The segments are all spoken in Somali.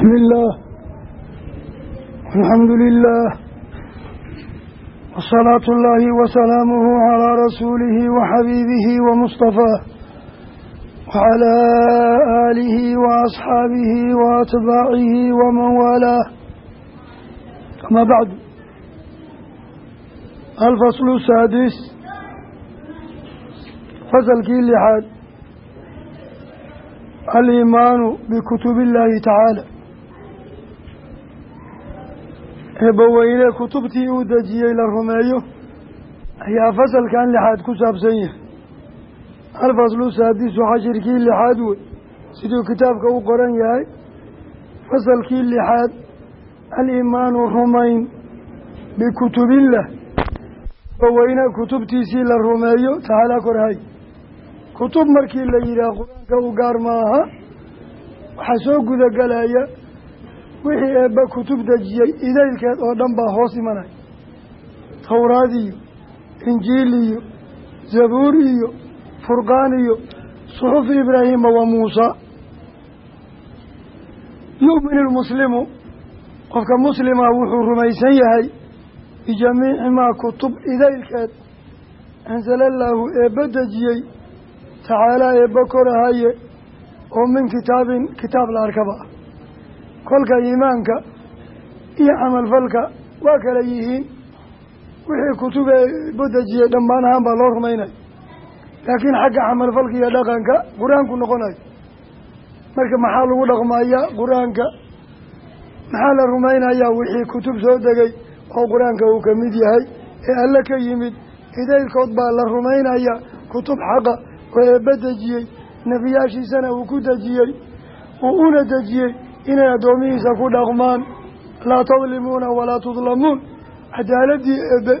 bismi illaah alxamdu lilaah wasalaatu ullaahi wasalaamuhu calaa rasuulihi wa xabiibihi wa mustafaah wacalaa aalihi wa asxaabihi wa atbaacihi waman waalaah amaa bacdu alfaslu saadis fasalkii lixaad aliimaanu bikutubi illaahi tacaala eebbaweyne kutubtii uu dejiyey la rumeeyo ayaa fasalkan lixaad ku saabsan yahay. Alfaslu saadisu cashirkii lixaad wey siduu kitaabka u qoran yahay fasalkii lixaad aliimaanu rumayn bikutubillah eebbaweyne kutubtiisii la rumeeyo tacaala korhay kutub markii la yidhaah qur'aanka u gaar maaha waxaa soo gudagelaya wixii eebba kutub dejiyey idaylkeed oo dhan baa hoos imanaya towraad iyo injiil iyo zabuur iyo furqaan iyo suxufi ibraahiima wa muusa. Yu'minu lmuslimu qofka muslima wuxuu rumaysan yahay bijamiici maa kutub idaylkeed anzala allaahu eebba dejiyey tacaalaa eebba korahaye oo min kitaabin kitaab la arkaba kolka iimaanka iyo camalfalka waa kala yihiin. Wixii kutubee bodejiyey dhammaan ahaan baa loo rumaynaya. Laakiin xagga camalfalka iyo dhaqanka qur'aanku noqonayo marka maxaa lagu dhaqmayaa qur'aanka? Maxaa la rumaynayaa wixii kutub soo degay oo qur'aanka uu ka mid yahay ee alle ka yimid? Idaylkood baa la rumaynayaa kutub xaqa oo eebba dejiyey nebiyaashiisana uu ku dejiyey uu una dejiyey inay addoomihiisa ku dhaqmaan laa tadlimuuna walaa tudlamuun. Cadaaladii eebe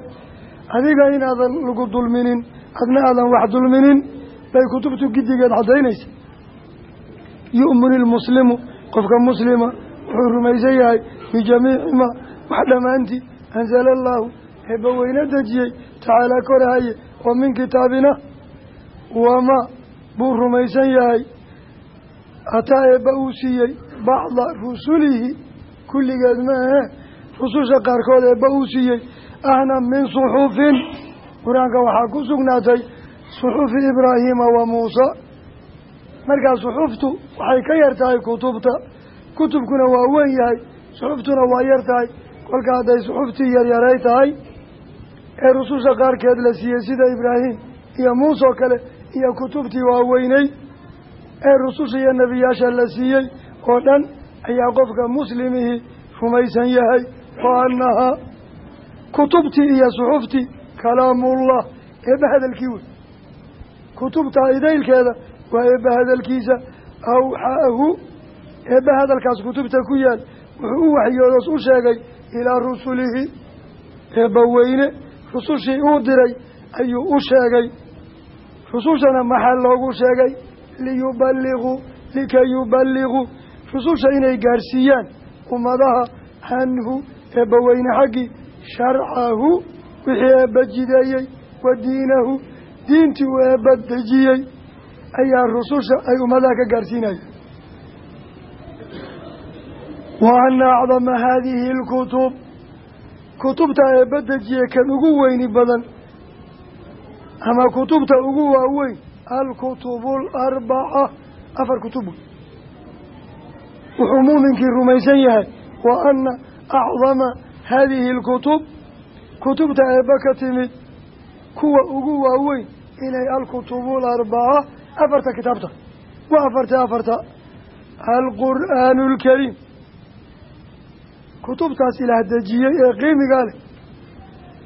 adiga inaadan lagu dulminin adna aadan wax dulminin bay kutubtu giddigeed caddaynaysa. Yu'minu lmuslimu qofka muslima wuxuu rumaysan yahay bijamiici maa wax dhammaantii anzala allaahu eebba weyne dejiyey tacaalaa korahaye oo min kitaabina wamaa buu rumaysan yahay hataa eebba uu siiyey bacda rusulihi kulligeed ma ahe rususha qaarkood eebba uu siiyey ahna min suxufin. Qur'aanka waxaa ku sugnaatay suxufi ibraahiima wa muusa. Markaa suxuftu waxay ka yar tahay kutubta. Kutubkuna waa weyn yahay suxuftuna waa yar tahay. Kolka hadday suxuftii yaryaray tahay ee rususha qaarkeed la siiyey sida ibraahim iyo muuse kale iyo kutubtii waa weynay ee rususha iyo nebiyaasha la siiyey oo dhan ayaa qofka muslimihii rumaysan yahay wa annahaa kutubtii iyo suxuftii kalaamullah eebba hadalkii wey kutubtaa idaylkeeda waa eebba hadalkiisa awxaahu eebba hadalkaas kutubta ku yaal wuxuu u waxyoodos u sheegay ilaa rusulihi eebba weyne rusushii uu diray ayuu u sheegay. Rusushana maxaa loogu sheegay liyuballiguu likay yuballiguu rususha inay gaarsiiyaan ummadaha canhu eebbaweyne xaggii sharcahu wixii eebba jideeyey wa diinahu. Diintii uu eebba dejiyey ayaa rususha ay ummadaha ka gaarsiinaya wa anna acdama haadihi alkutub. Kutubta eebba kan ugu weyni badan ama kutubta ugu waaweyn alkutubu alarbaca afar kutub. Wuxuu muuminkii rumaysan yahay. Wa anna acdama haadihi alkutub. Kutubta eebba ka timid. Kuwa ugu waaweyn inay alkutubu alarbaca afarta kitaabta. Waa afarta afarta. Alqur'aanu alkariim kutubtaas ilaah dejiyey ee qiimigaa leh.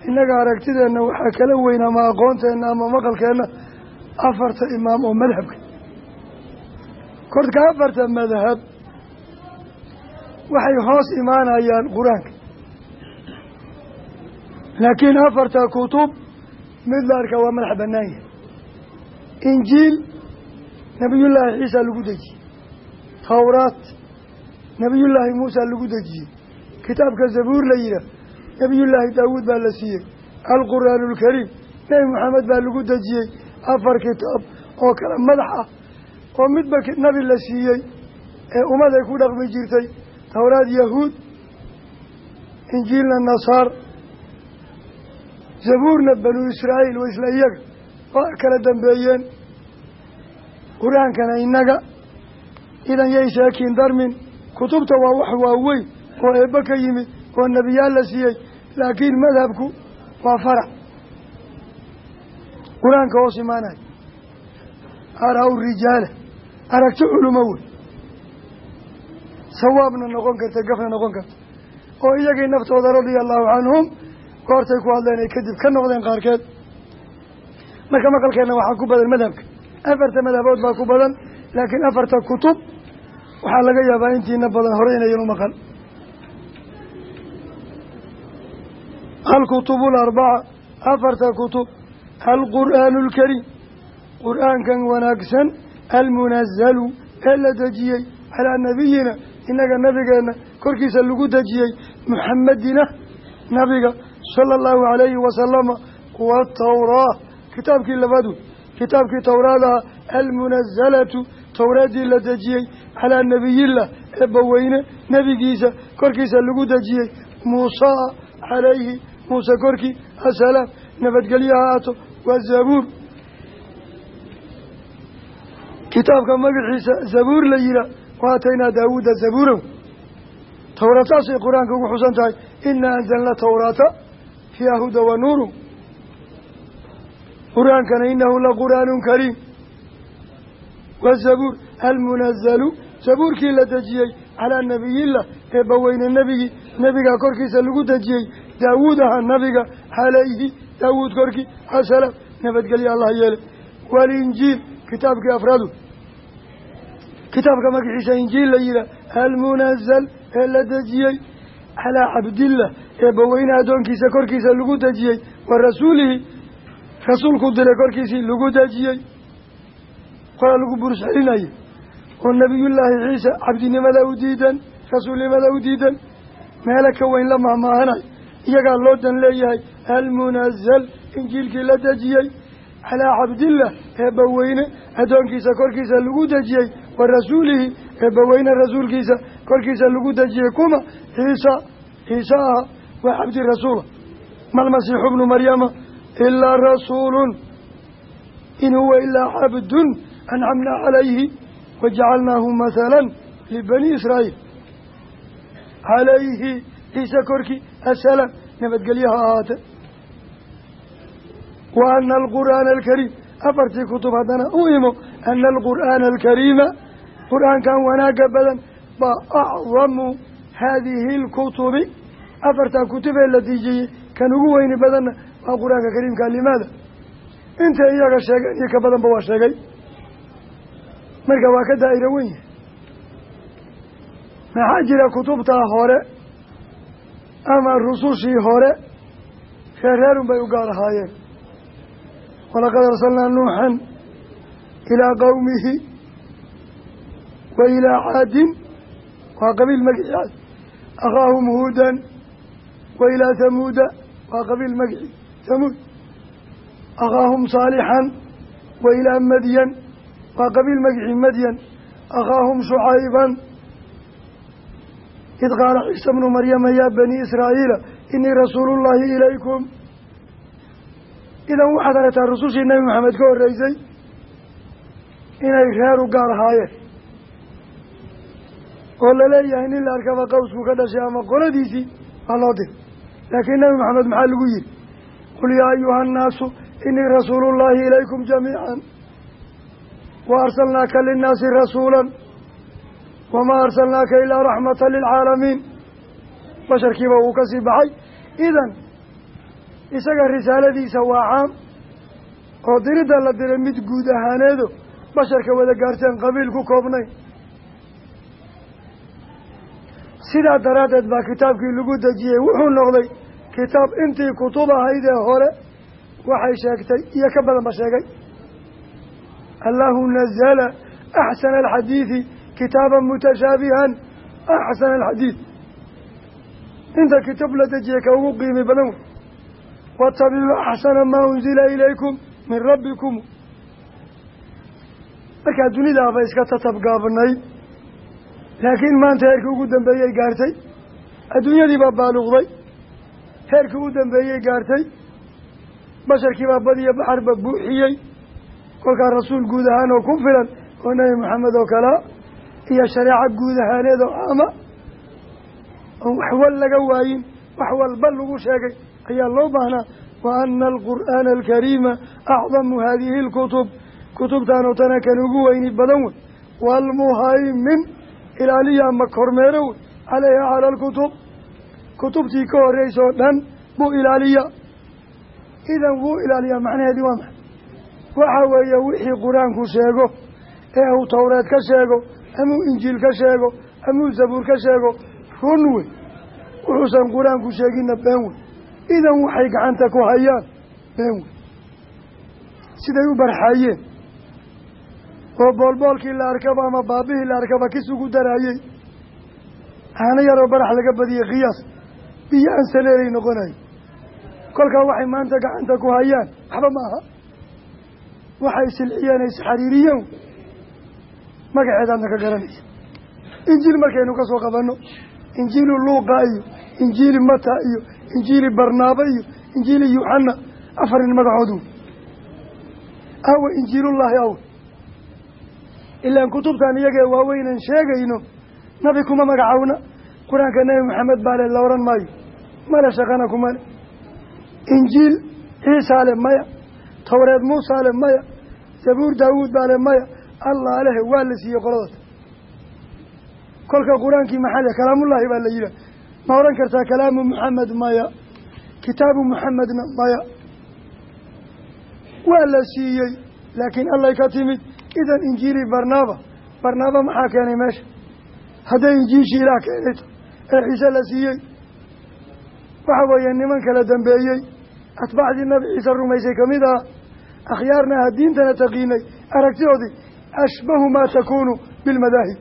Innaga aragtideenna waxaa kala weyn ama aqoonteenna ama maqalkeenna afarta imaam oo madhabka. Korka afarta madhab waxay hoos imaanayaan qur'aanka. Laakiin afarta kutub mid la arka waa madax bannaan yahay. Injiil nebiyullaahi ciisa lagu dejiyey. Towraat nebiyullaahi muusa lagu dejiyey. Kitaabka zabuur la yidhaah nebiyullaahi daawuud baa la siiyey. Alqur'aanu alkariim nebi maxamed baa lagu dejiyey afar kitaab oo kale madax ah oo midba nabi la siiyey ee ummaday ku dhaqmi jirtay towraad yahuud injiilna nasaar zabuurna banuu israa'iil wa isla iyaga waa kala dambeeyeen. Qur'aankana innaga idan yay sheekiin darmin kutubta waa wax waaweyn oo eebbe ka yimid oo nebiyaal la siiyey laakiin madhabku waa farac qur'aanka hoos imaanayo ara-u rijaala aragti culumo wey. Sawaabna noqon karta gafna noqon karta. Oo iyagii naftooda radia allahu canhum goortay ku hadleen ay kadib ka noqdeen qaarkeed. Marka maqalkeenna waxaa ku badan madhabka. Afarta madhabood baa ku badan laakiin afarta kutub waxaa laga yaabaa intiina badan hore inayan u maqan alkutubu alarbaca afarta kutub alqur'aanu alkariim qur'aankan wanaagsan almunazalu ee la dejiyey calaa nabiyina innaga nabigeenna korkiisa lagu dejiyey muxamadina nabiga sala allahu calayhi wasalama watawraa kitaabkii labaad wey kitaabkii towraadaha almunazalatu towraadii la dejiyey calaa nabiyillah eebbaweyne nebigiisa korkiisa lagu dejiyey muusaa calayhi muuse korkii asalaam nabadgelyo ha aato waa zabuur. Kitaabka magaciisa zabuur la yihaa waataynaa daawuuda zabuurow. Towraad saasay qur'aanka ugu xusan tahay inaa anzalna tawraata fiiha huda wa nuuru qur'aankana inahu la qur'aanun kariim. Wazabuur almunazalu zabuurkii la dejiyey calaa nabiyillah eebbaweyne nebigii nebigaa korkiisa lagu dejiyey daawuud ahaa nabiga calayhi daawuud korkii asalaam nabadgelyo allah yeele. Walinjiil kitaabkii afraadu. Kitaabka magaciisa injiil la yihaah almunazal ee la dejiyey calaa cabdillah eebbaweyne addoonkiisa korkiisa lagu dejiyey wa rasuulihi. Rasuulku diray korkiisii lagu dejiyey. Qoraa lagu bursalinaya oo nebiyullaahi ciisa cabdinimada u diidan rasuulnimada u diidan meelo ka weyn la mahmaahanayo iyagaa loo dan leeyahay almunazal injiilkii la dejiyey calaa cabdillah eebbaweyne addoonkiisa korkiisa lagu dejiyey wa rasuulihi eebbaweyne rasuulkiisa korkiisa lagu dejiyey kuma ciisa ciise aha waa cabdi rasuula malmasiixu bnu maryama ilaa rasuulun in huwa ilaa cabdun ancamnaa calayhi wajacalnaahu mahalan libani israa'iil. Calayhi ciise korkii asalaam nabadgelyaha ahaate wa ana alqur'aana alkariim afartii kutub haddana u imo ana alqur'aana alkariima qur'aankan wanaagga badan baa acdamu haadihi alkutubi afartaa kutubee la diijiyey kan ugu weyni badanna waa qur'aanka kariimka limaada. Intay iyaga sheegeen iyo ka badanba waa sheegay. Marka waa ka daa'iro weyn. Maxaa jira kutubtaa hore ama rusushii hore reerreerun bay u gaar ahaayeen. Walaqad arsalnaa nuuxan ilaa qowmihi wa ilaa caadin waa qabiil magicii caad akhaahum huudan wa ilaa hamuuda waa qabiil magicii hamuud akhaahum saalixan wa ilaa madyan waa qabiil magicii madyan. Akhaahum shucayban id qaala ciisa bnu maryama yaa banii israa'iila inii rasuulullaahi ilaykum idan waxaad aragtaa rusushii nebi maxamed ka horreysay inay reer u gaar ahaayeen oo la leeyahay nin la arkaba qawsku ka dhashay ama qoladiisii baa loo diray laakiin nebi maxamed maxaa lagu yihi qul yaa ayuha annaasu inii rasuulullaahi ilaykum jamiican wa arsalnaaka linnaasi rasuulan wamaa arsalnaaka ilaa raxmata lilcaalamiin basharkiiba uu ka sii baxay. idan isaga risaaladiisa waa caam oo diridda la diray mid guud ahaaneedo basharka wada gaarteen qabiil ku koobnayn sidaa daraaddeed baa kitaabkii lagu dejiyey wuxuu noqday kitaab intii kutub ahayd ee hore waxay sheegtay iyo ka badan ba sheegay. Allahu nazala axsana alxadiidi kitaaban mutashaabihan axsana alxadiid inta kitaab la dejiyey ka ugu qiimi badan wey watabicuu axsana maa unzila ilaykum min rabbikum markaa dunidaaba iska tatabgaabnayd laakiin maanta heerkii ugu dambeeyey gaartay adduunyadii baa baaluqday heerkii ugu dambeeyey gaartay basharkii baa badiyo baxarba buuxiyey kolkaa rasuul guud ahaan oo ku filan oo nebi maxamed oo kalea iyo shareeco guud ahaaneed oo ama oon waxwal laga waayin wax walba lagu sheegay. Ayaa loo baahnaa wa ana alqur'aana alkariima acdamu hadihi alkutub. Kutubtaanoo tana kan ugu weyni badan wey. Waalmuhaymin ilaaliya ama kormeero wey. Caleyha cala alkutub. Kutubtii ka horreysa oo dhan buu ilaaliya. Idan wuu ilaaliyaa macnaheedii waa maxay? Waxa weeye wixii qur'aanku sheego ee uu towreed ka sheego amuu injiil ka sheego amuu zabuur ka sheego run wey. Wuxuusan qur'aanku sheeginna been wey. Idan waxay gacanta ku hayaan been wey. Siday u barxaayeen. Oo boolboolkii la arkaba ama baabihii la arkaba kis ugu daraayey. Caano yaroo barax laga badiyey khiyaas biyo aan saleelay noqonayo kolkaa waxay maanta gacanta ku hayaan. Waxba ma aha waxay silciyeen isxariiriyeen magaceedaadna ka garanaysa. Injiil markaynu ka soo qabanno injiilu luuqa iyo injiili mata iyo injiili barnaaba iyo injiili yuxana afarin magacoodu. Awa injiilullaahi aw ilaan kutubtan iyagee waaweynan sheegayno nabi kuma magacowna qur'aanka nebi maxamed baa le la odhan maayo male shaqana kuma le. Injiil ciisaa le maya towreed muusaa le maya zabuur daawuud baa le maya allah lehe waa la siiyey qoladaas kolka qur'aankii maxaa le kalaamullaahi baa la yidhaha ma odhan kartaa kalaamu muxamed maya? Kitaabu muxamedna maya. Waa la siiyey laakiin allay ka timid. Idan injiili barnaaba. Barnaaba maxaa keenay meesha? Hadday injiishii ilaah keenayto ee ciise la siiyey. Waxa weeye niman kala dambeeyey. Atbaacdii nabi ciise rumaysay ka mid ah. Akhyaarna aha diintana taqiinay. Aragtidoodii ashbahu maa takuunu bilmadaahib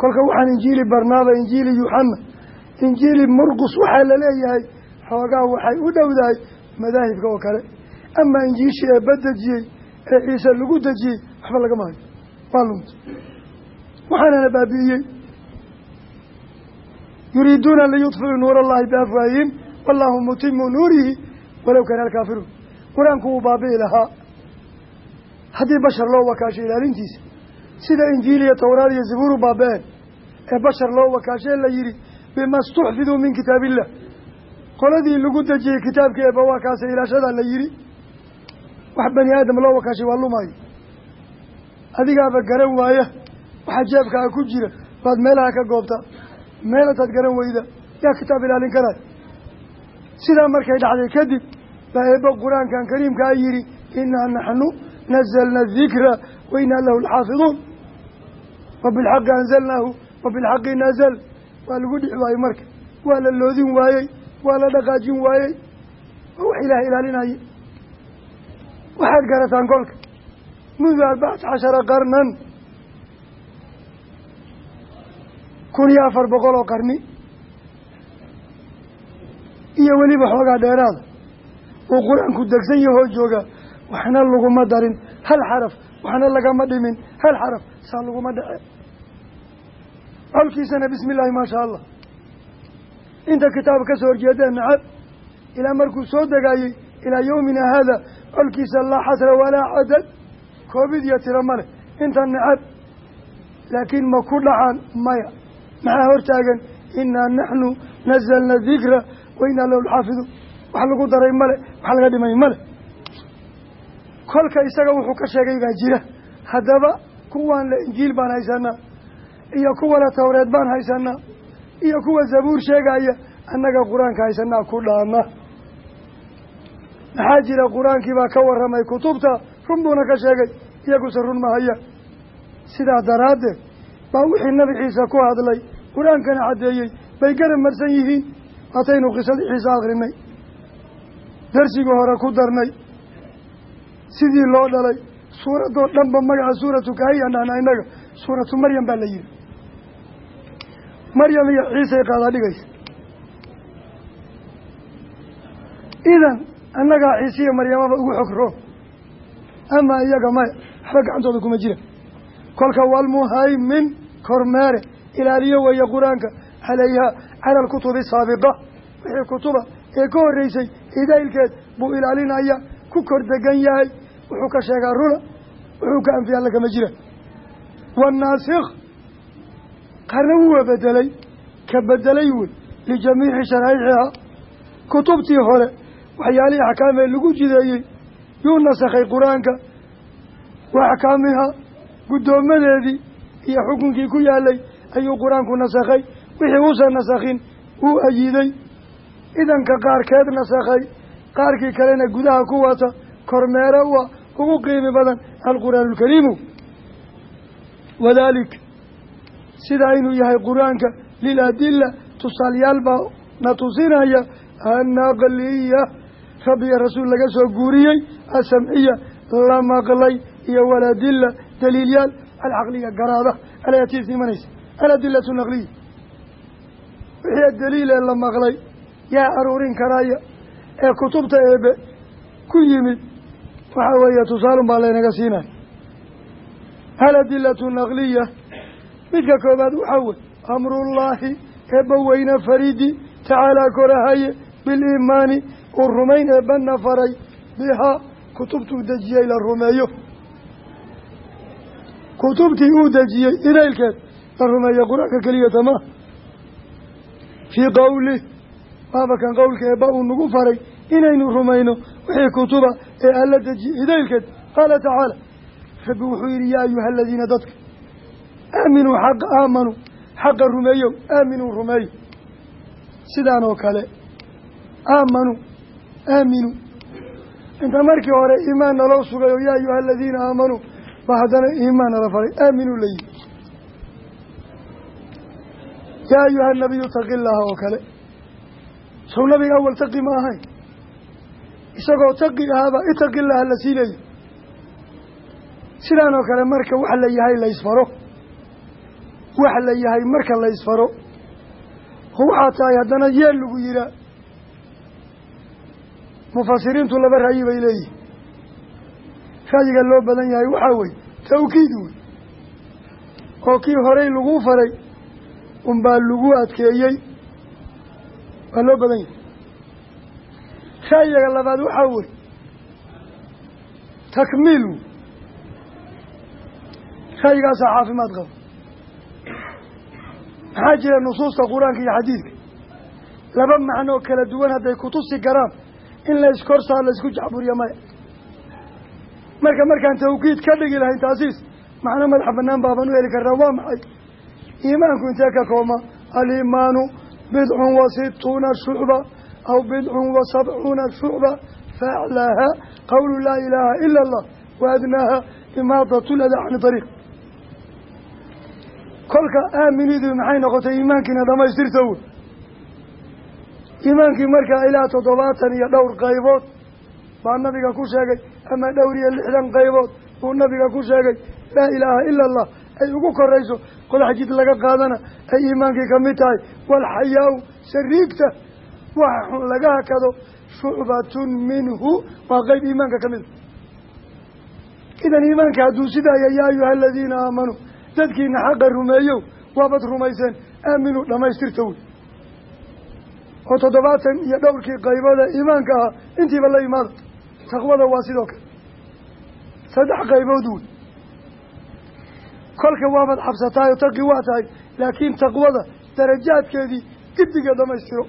kolka waxaan injiili barnaaba injiili yuxana injiili murqus waxaa la leeyahay xoogaa waxay u dhowdahay madaahibka oo kale. Amaa injiishii ee badejiyey ee ciise lagu dejiyey waxba lagama hayo waa lumta waxaanana baabi'iyey. Yuriiduuna liyudfiuu nuur allahi biafwaahihim wallaahu mutimu nuurihi walow kana alkaafiruun. Qur'aanku wuu baabi'i lahaa haddii bashar loo wakaasho ilaalintiisa sida injiil iyo towraad iyo zabuuru baaba-een ee bashar loo wakaashee la yidhi bima stuxfiduu min kitaab illah qoladii lagu dejiyey kitaabkii eeba waa kaasa ilaashadaa la yidhi wax bani aadam loo wakaashay waa lumaayo adigaaba garan waaya waxaa jeebkaa ku jira baad meelaha ka goobtaa meelataad garan weyda yaa kitaab ilaalin karaay. Sidaa markay dhacday kadib baa eebba qur'aankan kariimkaa yidhi inaa naxnu nazalna dikra wa inaa lahu lxaafiduun wa bilxaqi anzalnaahu wa bilxaqi nazal waa lagu dhix waayey marka waa la loodin waayey waa la dhaqaajin waayey waa wax ilaah ilaalinaya waxaad garataan kolka mundu arbacata cashara qarnan kun iyo afar boqol oo qarni iyo weliba xoogaa dheeraada uu qur'aanku degsan yahoo jooga waxna laguma darin. Hal xaraf waxna lagama dhimin. Hal xaraf saa laguma dhace colkiisana bismi illaahi maashaa allah inta kitaab ka soo horjeedee nacab ilaa markuu soo degaayey ilaa yowmina haada colkiisa laa xasra walaa cadad koobid iyo tiro ma leh. Inta nacab laakiin ma ku dhacaan maya. Maxaa hortaagan inaa naxnu nazalna dikra wa inaa lahu lxaafiduun. Wax lagu daray male wax laga dhimay male kolka isaga wuxuu ka sheegay baa jira. Haddaba kuwaan la injiil baan haysanaa iyo kuwana towreed baan haysanaa iyo kuwa zabuur sheegaya annaga qur'aanka haysanaa ku dhaana maxaa jira qur'aankii baa ka warramay kutubta run buuna ka sheegay iyaguse run ma hayaan sidaa daraaddeed baa wixii nabi ciise ku hadlay qur'aankana caddeeyey bay garab marsan yihiin waataynu qisadii ciise akrinay darsigii hore ku darnay sidii loo dhalay suuraddoo dhanba magaca suuratu kahayaan dhahna innaga suuratu maryam baa la yihi maryam iyo ciisay qaadaa dhigaysa. Idan annagaa ciise iyo maryamaba ugu xogro ama iyaga maya waxba gacantooda kuma jira. Kolka walmuhaymin kormeere ilaaliyo weeye qur'aanka calayhaa cala alkutubi asaabiqa wixii kutuba ee ka horreysay idaylkeed buu ilaalinaya ku kor degan yahay wuxuu ka sheegaa runa wuxuu ka anfiya alla kama jira. Waannaasikh qarna wuwa bedelay ka bedelay wey lijamiici sharaaicihaa kutubtii hore waxyaalihii axkaamee lagu jideeyey yuu nasakhay qur'aanka. Wa axkaamihaa guddoomadeedii iyo xukunkii ku yaalay ayuu qur'aanku nasakhay. Wixii uusan nasakhin wuu ayiday idanka qaarkeed nasakhay qaarkii kalena gudaha ku wata kormeere wa ugu qiimi badan alqur'aanu alkariimu wadalik sidaa inuu yahay qur'aanka liladila tusaalayaal baa na tusinaya annaqliya rabbi iyo rasuul laga soo guuriyey asamciya la maqlay iyo waladila daliilyaal alcaqliya garaada alayatiis imanaysa aladilatu naqliya. Wixii daliil ee la maqlay yaa aruurin karaya ee kutubta eebe ku yimid waxaa weeye tusaalun baa laynaga siinaya aladilatu naqliya? Midka koobaad waxaa wey amrullaahi eebba weyne faridi tacaalaa korahaye biliimaani uu rumayn eebbanna faray bihaa kutubtuu dejiyey la rumeeyo. Kutubtii uu dejiyey inaylkeed la rumeeyo qur'aanka keliyata ma fii qowlih baabakan qowlka eebba uu nagu faray inaynu rumayno wixii kutuba ee alla dejiyey idaylkeed qaala tacaala rabbi wuxuu yidhi yaa ayuha aladiina dadka aaminuu xaqa aamanuu xaqa rumeeyow aaminuu rumeeyo sidaan oo kale aamanuu aaminuu inta markii hore iimaan naloo sugay oo yaa ayuha aladiina aamanuu ba haddana iimaan nala faray aaminuu layihi yaa ayuha nabiyu taqi llaaha oo kale sow nabiga awal taqi ma ahayn isagoo taqi ahaaba itaqi llaaha la sii leeyahy sidaan oo kale marka wax la yahay la isfaro. Wax la yahay marka la isfaro. Oo waxaa tahay haddana yeel lagu yihaa mufasiriintu laba ra'yi bay leeyihiin ra'yiga loo badan yahay waxaa weye tawkiid wey oo kii horey lagu faray unbaa lagu adkeeyey waa loo badan yahay. Ra'yiga labaad waxaa weye takmiil wey ra'yigaasaa caafimaad qaba. Maxaa jira nusuusta qur'aanka iyo xadiidka? Laba macnoo kala duwan hadday kutusi karaan in la iskorsaa la isku jacburiya maya. Marka markaan tawkiid ka dhigi lahayn taasiis macno madaxa banaan baabaan u heli karnaa waa maxay? Iimaanku intee ka kooma aliimaanu bidcun wa situuna shucba aw bidcun wa sabcuuna shucba faaclaaha qawlu laa ilaaha ila allah waadnaaha imaadat ladaa cani ariiq kolka aaminidu maxay noqotay iimaankiina dhamaystirta wey iimaankii markaa ilaa toddobaatan iyo dhowr qaybood baa nabiga ku sheegay ama dhowr iyo lixdan qaybood buu nabiga ku sheegay laa ilaaha ila allah ay ugu korayso qodax jid laga qaadana ay iimaankii ka mid tahay walxayaa-u shariigta waxa xun laga hakado shucbatun minhu waa qeyb iimaanka ka mida idan iimaanka hadduu sidaaya yaa ayuha aladiina aamanuu dadkiina xaqa rumeeyow waabad rumayseen aaminuu dhamaystirta wey oo toddobaatan iyo dhowrkii qaybooda iimaanka ahaa intiiba la imaada taqwada waa sidoo kale. Saddex qaybood wey kolka waabad xabsataay oo taqi waa tahay laakiin taqwada darajaadkeedii giddiga dhamaystiro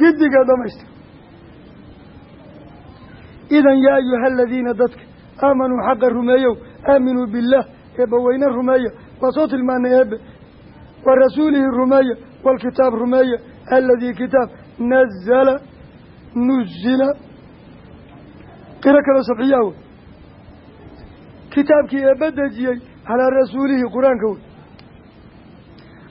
giddiga dhamaystiro idan yaa ayuha aladiina dadka aamanuu xaqa rumeeyow aaminuu billaah eebbaweyne rumeeya waa soo tilmaanay eebe wa rasuulihi rumeeya waalkitaab rumeeya aladii kitaab nazala nuzila. Qiro kaloo sabciyaa wey kitaabkii eebba dejiyey calaa rasuulihi qur'aanka wey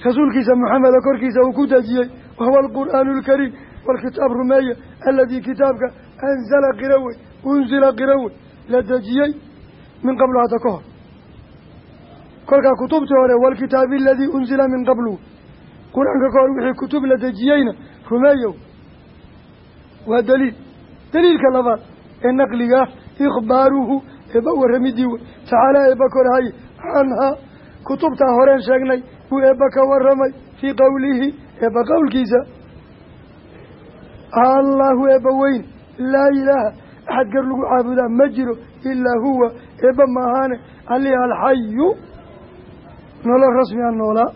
rasuulkiisa maxameda korkiisa uu ku dejiyey wahuwa alqur'aanu alkariim waalkitaab rumeeya aladii kitaabka anzala qiro wey unzila qiro wey la dejiyey min qablu hadda ka hor. Kolkaa kutubtii hore waalkitaabi aladii unzila min qablu. Qur'aanka ka hor wixii kutub la dejiyeyna rumeeyow waa daliil. Daliilka labaad ee naqligaah ikhbaaruhu eebba warramidii wey tacaala eebba korahay canhaa kutubtaa horeen sheegnay buu eebba ka warramay fii qowlihi eebba qowlkiisa allahu eebba weyn laa ilaaha axad gar lagu caabudaa ma jiro ilaa huwa eebba maahaane alihi alxayu nolol rasmi a noolaa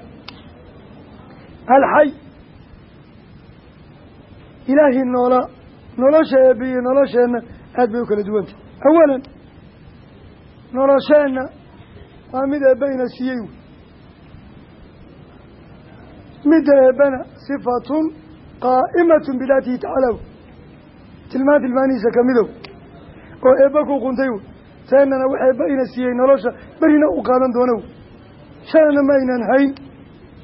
alxay ilaahii noolaa nolosha eebba iyo nolosheenna aad bay u kala duwantay awalan nolosheenna waa mid eebbeyna siiyey wey midda eebbana sifatun qaa'imatun bidaatihi tacaala wey tilmaan tilmaanihiisa kamidow oo eebba ku quntay wey teennana wax eebba ina siiyey nolosha berina uu qaadan doona wey shalana ma aynan hayn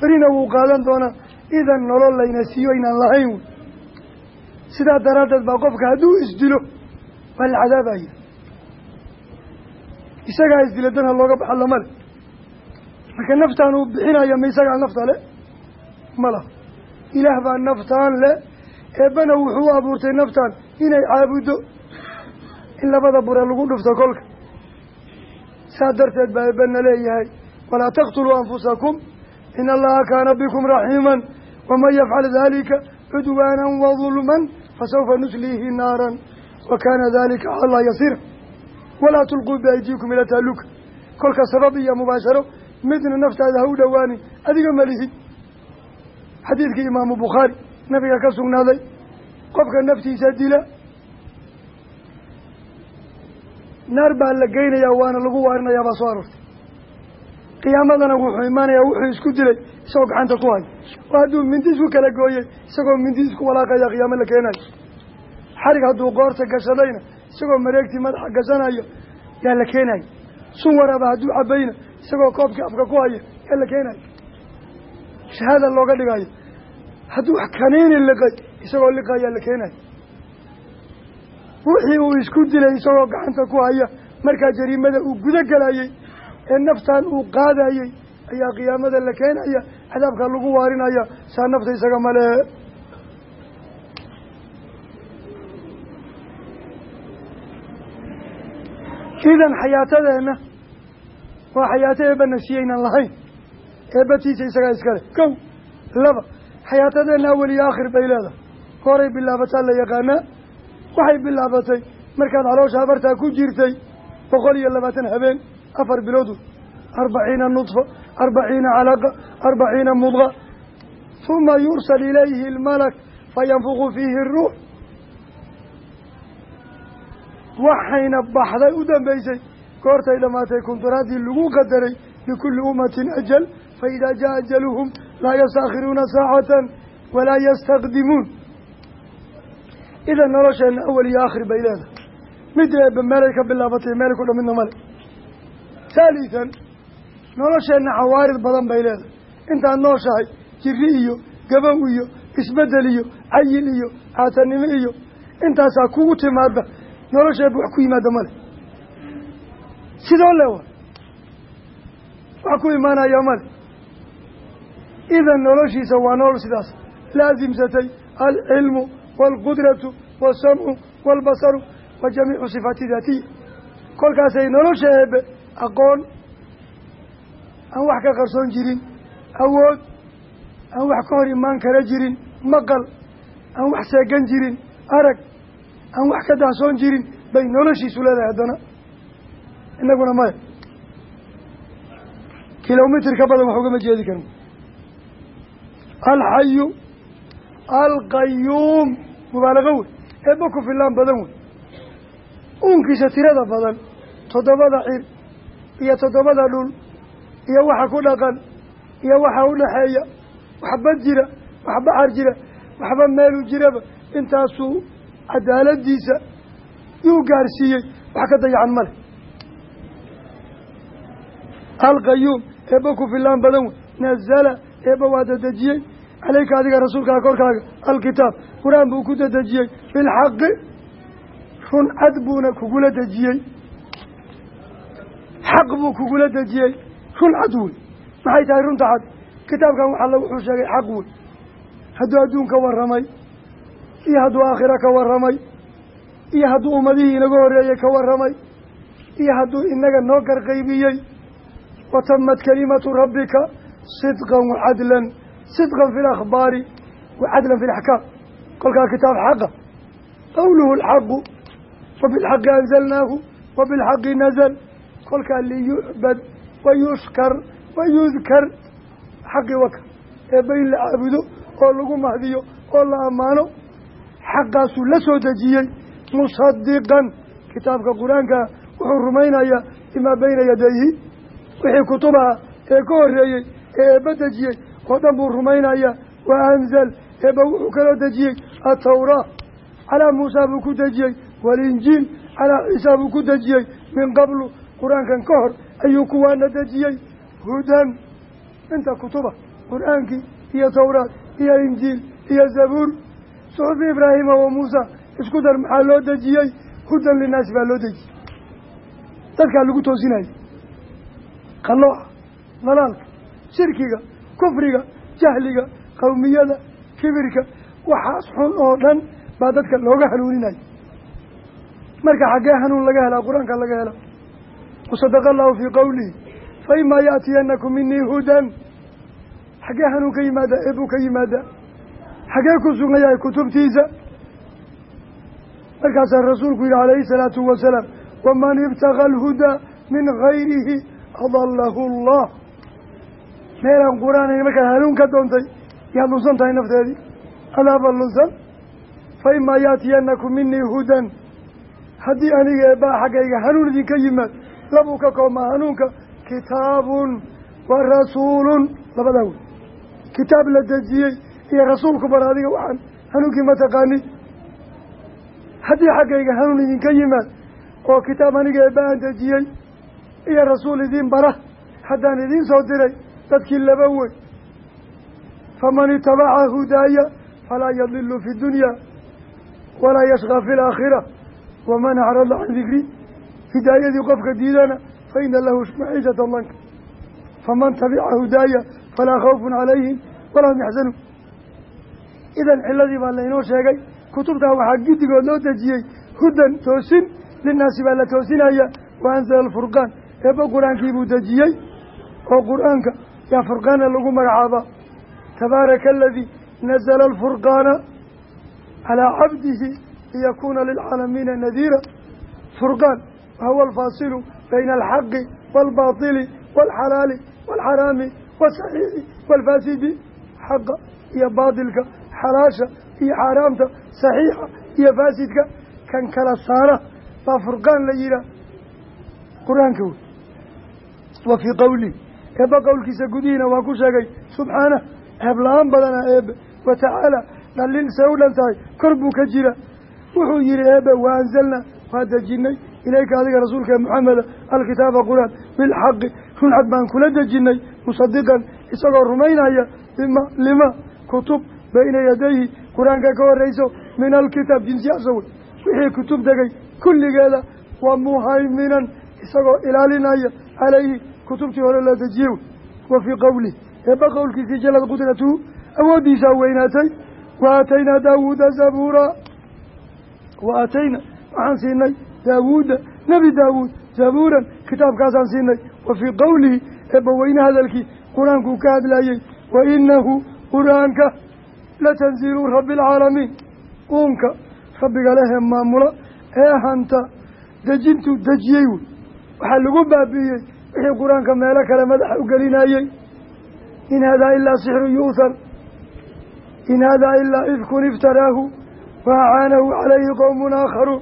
berina wuu qaadan doonaa idan nolol layna siiyo aynaan lahayn wey sidaa daraaddeed baa qofka hadduu isdilo waa la isagaa isdila dan ha looga baxa lama le marka naftaan uu bixinaya ma isagaa nafta le ma laha. Ilaah baa naftaan le eebbana wuxuu u abuurtay naftaan inay caabuddo in labada bure lagu dhufto kolka. Saa darteed baa eebbana leeyahay. Walaa taqtuluu anfusakum. In allaha kaana bikum raxiiman. Waman yafcal dalika cudwaanan wadulman fasawfa nusliihi wa kaana dalika cala allah yasiira walaa tulquu biaydiikum ila taaluka kolka sabab iyo mubaasharo midna naftaada ha u dhowaanin adiga malihid xadiidkii imaamu bukhaari nabiga ka sugnaaday qofka naftiisa dila naar baa la geynayaa waana lagu waarinayaa baa soo aroortay. Qiyaamadana wuxuu imaanayaa wuxuu isku dilay isagoo gacanta ku hay oo hadduu mindi isku kala gooyey isagoo mindi isku walaaqaya qiyaamo la keenayo. Xarig hadduu qoorta gashadayna isagoo mareegtii madaxa gashanayo yaa la keenayo sun waraba hadduu cabayna isagoo koobkii afka ku haya yaa la keenayo shahaada looga dhigayo. Hadduu kaniini liqay isagoo liqa ayaa la keenayo wixii uu isku dilay isagoo gacanta ku haya markaa jariimada uu gudo gelayey ee naftan uu qaadayey ayaa qiyaamada la keenaya cadaabka lagu waarinaya saa nafta isaga male idan xayaatadeenna waa xayaato eebbana siiyeynan lahayn. Eebbatiisa isagaa iskale. Kow laba xayaatadeenna awel iyo aakhir bay leedahay. Horay bilaabataa la yaqaanaa waxay bilaabatay markaad caloosha habartaa ku jirtay boqol iyo labaatan habeen afar biloodu arbaciina nudfa arbaciina calaqa arbaciina mudqa huma yursal ilayhi almalak fayanfuqu fiihi ruux waxayna baxday u dambeysay goortay dhammaatay kunturaadii lagu qadaray likulli ummatin ajal fa idaa jaa ajaluhum laa yastaakhiruuna saacatan walaa yastaqdimuun. Idan nolosheenna awel iyo aakhir bay leedahay. Mid eebba meelay ka bilaabatay meel ku dhamidna male. Haalitan nolosheenna xawaarid badan bay leedahay. Intaad nooshahay jiri iyo gabow iyo isbeddel iyo cayil iyo caatanimo iyo intaasaa kugu timaada nolosheeba wax ku yimaada male sidoo le wa wax ku imaanaya male idan noloshiisa waa nolol sidaas laasimsatay alcilmu waalqudratu waasamcu waalbasaru wa jamiicu sifaati daatiya kolkaasay nolosha eebe aqoon aan wax ka qarsoon jirin awood aan wax ka hor imaan kara jirin maqal aan wax seegan jirin arag aan wax ka dahsoon jirin bay noloshiisu leedahay haddana. Inaguna maya kilomitr ka badan wax ugama jeedi karno alxayu alqayuum mubaalago wey eebba ku filaan badan wey uunkiisa tirada badan toddobada cir iyo toddobada dhul iyo waxa ku dhaqan iyo waxa u dhexeeya waxba jira wax baxar jira waxba meelu jiraba intaasuu cadaaladiisa yuu gaarsiiyey. Wax ka dayacan male alqayuum eebba ku filaan badan wey. Nazala eebba waa dadejiyey. Caleyka adiga rasuulkaa korkaaga alkitaab. Qur'aan buu ku dadejiyey. Bilxaqi run cad buuna kugula dejiyey. Xaq buu kugula dejiyey. Run cad wey. Maxay tahay runta cad? Kitaabkan wax alla wuxuu sheegay xaq wey. Hadduu adduun ka warramay iyo hadduu aakhira ka warramay iyo hadduu ummadihii inaga horreeyey ka warramay iyo hadduu inaga noo garqaybiyey watamad kalimatu rabbika sidqan wacadlan sidqan fi alakhbaari wacadlan fi alaxkaam kolkaa kitaab xaqa. Qowluhu alxaqu wabilxaqi anzalnaahu wabilxaqi nazl kolkaa liyucbad wayushkar wayudkar xaqi waka eebba in la caabudo oo lagu mahdiyo oo la ammaano xaqaasuu la soo dejiyey. Musadiqan kitaabka qur'aankaa wuxuu rumaynayaa bimaa bayna yadayhi wixii kutubaha ee ka horreeyey ee eebba dejiyey oo dhan buu rumaynayaa wa anzal eebba wuxuu kaloo dejiyey. Atawraa calaa muusaa buu ku dejiyey. Walinjiil calaa ciisaa buu ku dejiyey. Min qablu qur'aankan ka hor ayuu kuwaana dejiyey. Hudan inta kutuba qur'aankii iyo tawraad iyo injiil iyo zabuur suxufi ibraahima wa muusa isku dar maxaa loo dejiyey? Hudan linaasi baa loo dejiyey. Dadkaa lagu toosinaya qalooca dalaalka shirkiga kufriga jahliga qawmiyada kibirka waxaas xun oo dhan baa dadka looga hanuuninaya marka xaggee hanuun laga helaa qur'aanka laga hela wasadaqa allahu fii qowlihi fa imaa yaatiyanakum minii hudan. Xaggee hanuun ka yimaada eebuu ka yimaada xaggee ku sugan yahay kutubtiisa. Markaasaa rasuulku yihi calayhi salaatu wasalaam waman ibtaga alhudaa min gayrihi adalahu allah. Meelaan qur'aan markaad hanuun ka doontay. Yaad lunsan tahay nafteedii adaaba lunsan? Fa imaa yaatiyanakum minii hudan. Haddii aniga eebbaa xaggayga hanuun idinka yimaad labuu ka koobmaa hanuunka kitaabun wa rasuulun. Labadaa wey. Kitaab la dejiyey iyo rasuulku bar adiga waxaan hanuunkii ma taqaanid haddii xaggayga hanuun idinka yimaad oo kitaab aniga eebba aan dejiyey iyo rasuul idiin bara haddaan idiin soo diray dadkii laba wey faman itabaca hudaaya falaa yadilu fi dunya walaa yashqa fi alaakhira waman acrada can dikri. Hidaayadii qofka diidana fa ina lahu maciishata danka. Faman tabica hudaaya falaa khawfun calayhim walaa hum yaxzanuun idan ciladii baa laynoo sheegay kutubtaa waxaa giddigood loo dejiyey hudan toosin linaasi baa la toosinaya wa anzala alfurqaan eebba qur'aankii buu dejiyey oo qur'aanka yaa furqaana lagu magacaabaa tabaaraka aladii nazala alfurqaana calaa cabdihi liyakuuna lilcaalamiina nadiira. Furqaan wahuwa alfaasilu bayna alxaqi waalbaatili waalxalaali waalxaraami waasaxiixi waalfaasidi xaqa iyo baatilka xalaasha iyo xaaraamta saxiixa iyo faasidka kan kala saara baa furqaan la yihaah qur'aanka wey. Wa fii qowli eebba qowlkiisa gudihiina waa ku sheegay subxaanah eebla-aan badana eebe wa tacaala dhaliil say u dhan tahay kor buu ka jira. Wuxuu yihi eebe wa anzalnaa waa dejinay ilayka adiga rasuulka maxameda alkitaaba qur'aan bilxaqi runcad baan kula dejinay musadiqan isagoo rumaynaya bima lima kutub bayna yadayhi qur'aanka ka horeyso min alkitaab jinsiyaasa wey wixii kutub degay kulligeeda wa muhayminan isagoo ilaalinaya calayhi kutubtii hore loo dejiyey wa fii qowlih eebba qowlkiisii jalad qudratuhu awooddiisaa weynaatay wa aataynaa daawuuda zabuura wa aatayna waxaan siinay daawuuda nebi daawuud zabuuran kitaabkaasaan siinay wa fii qowlihi eebba weyne hadalkii qur'aankuu ka hadlayey wa inahu qur'aanka latanziilu rabbi alcaalamiin uunka rabbiga lehee maamula ee hanta dejintuu dejiyey wey waxaa lagu baabi'iyey wixii qur'aanka meelo kale madaxa u gelinayey in haadaa ilaa sixru yu'thar in haadaa ilaa ifkun iftaraahu wa acaanahu calayhi qowmun aakharuun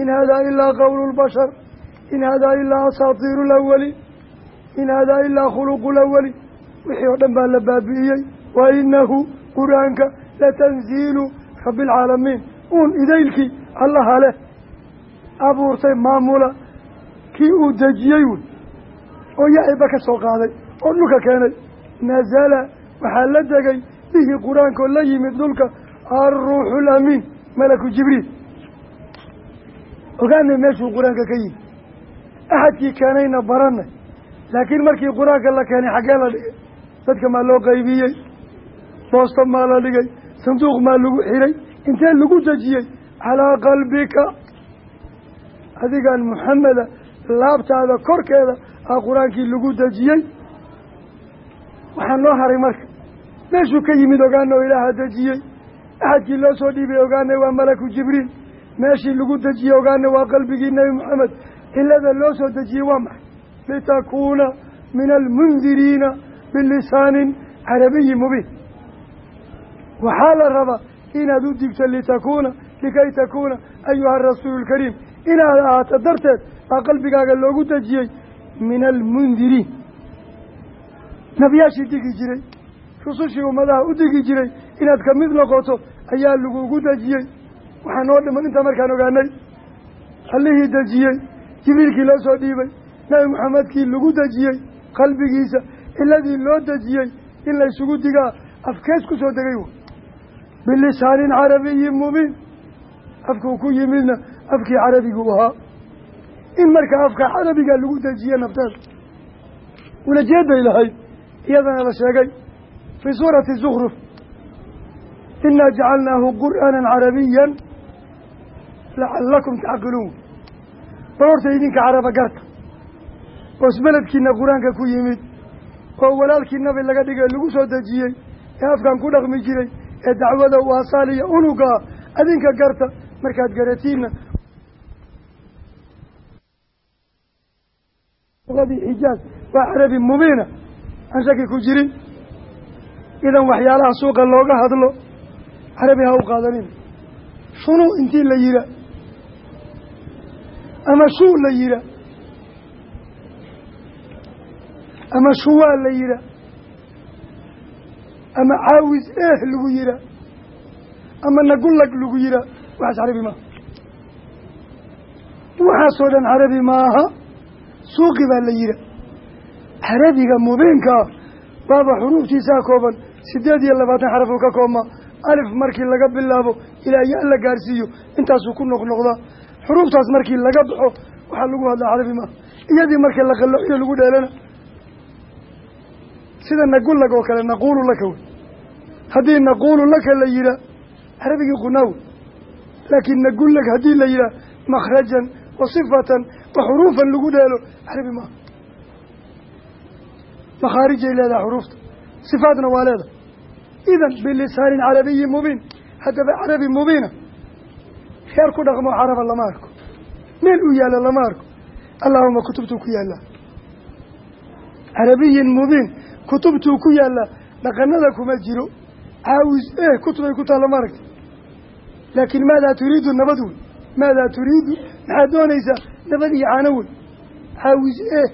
in haadaa ilaa qowlu lbashar in haadaa ilaa asaatiiru lawali in haadaa ilaa khuluqu lawali wixii oo dhan baa la baabi'iyey wa inahu qur'aanka latanziilu rabbi alcaalamiin uun idaylkii allaha leh abuurtay maamula kii uu dejiyey wey oo yaa-iba ka soo qaaday oo dhulka keenay. Nazala waxaa la degay bihi qur'aankoo la yimid dhulka alruuxu lamiin malaku jibriil. Ogaanay meeshuu qur'aanka ka yimid. Axadkii keenayna baranay. Laakiin markii qur'aanka la keenay xaggee la dhigay dadka maa loo qaybiyey boosta maa la dhigay sanduuq maa lagu xiray intee lagu dejiyey calaa qalbika. Adigaan muxameda laabtaada korkeeda aa qur'aankii lagu dejiyey waxaa noo haray marka meeshuu ka yimid ogaana oo ilaaha dejiyey axadkii loo soo dhiibay ogaana waa malaku jibriil. Meeshii lagu dejiyey ogaana waa qalbigii nebi moxamed cilada loo soo dejiyey waa maxay? Litakuuna min almundiriina bilisaanin carabiyi mubiin waxaa la rabaa inaad u digto litakuuna likay takuuna ayuha arasuulu lkariim inaad ahaato darteed baa qalbigaaga loogu dejiyey min almundiriin nabiyaashii digi jiray rusushii ummadaha u digi jiray inaad ka mid noqoto ayaa lagugu dejiyey. Waxaa noo dhiman intaa markaan ogaanay allihii dejiyey jibriilkii loo soo dhiibay nabi maxamedkii lagu dejiyey qalbigiisa ciladii loo dejiyey in laysugu digaa afkees ku soo degay bilisaanin carabiyin mubiin afkuu ku yimidna afkii carabigu ahaa in marka afka carabiga lagu dejiye nafteeda ulajeeday lahayd iyadana la sheegay fii suurati zukruf inaa jacalnaahu qur'aanan carabiyan lacalakum tacqiluun bal horta idinka caraba garta oo isbeledkiina qur'aanka ku yimid oo walaalkii nabi laga dhigay lagu soo dejiyey ee afkan ku dhaqmi jiray ee dacwada u asaaliya unuga. Adinka garta markaad garatiinna. Xijaaz waa carabi mubiina. Aan shaki ku jirin idan waxyaalaha suuqa looga hadlo carabi ha u qaadanin. Shunu intii la yira. Ama shuu la yira. Ama shuwaa la yira ama caawis eh lagu yira ama nagulag lagu yira waxaas carabi maaha waxaasoo dhan carabi maaha suuqi baa la yira. Carabiga mubiinkaa waaba xuruuftiisaa kooban sideed iyo labaatan xaraf uu ka koobmaa alif markii laga bilaabo ilaa ya la gaarsiiyo intaasuu ku noqnoqdaa xuruuftaas markii laga baxo waxaa lagu hadlaa carabi maaha iyadii markii la qalloxiyo lagu dheelana. Sida nagulag oo kale naquulu laka wey haddii naquulu laka la yihaa carabigii qunaawe laakiin nagulag haddii la yihaa makhrajan wa sifatan wa xuruufan lagu dheelo carabi maaha makhaarijay leedahay xuruufta. Sifaadna waa leedahay. Idan bilisaanin carabiyin mubiin. Haddaba carabi mubiina. Reer ku dhaqmo caraba lama arko. Meel uu yaalla lama arko. Allahuma kutubtuu ku yaallaa carabiyin mubiin. Kutubtuu ku yaallaa dhaqanada kuma jiro caawis eh kutubay ku taalla ma aragta laakiin maadaa turiidu nabad wey maadaa turiidu maxaad doonaysaa nabad iyo caano wey caawis eh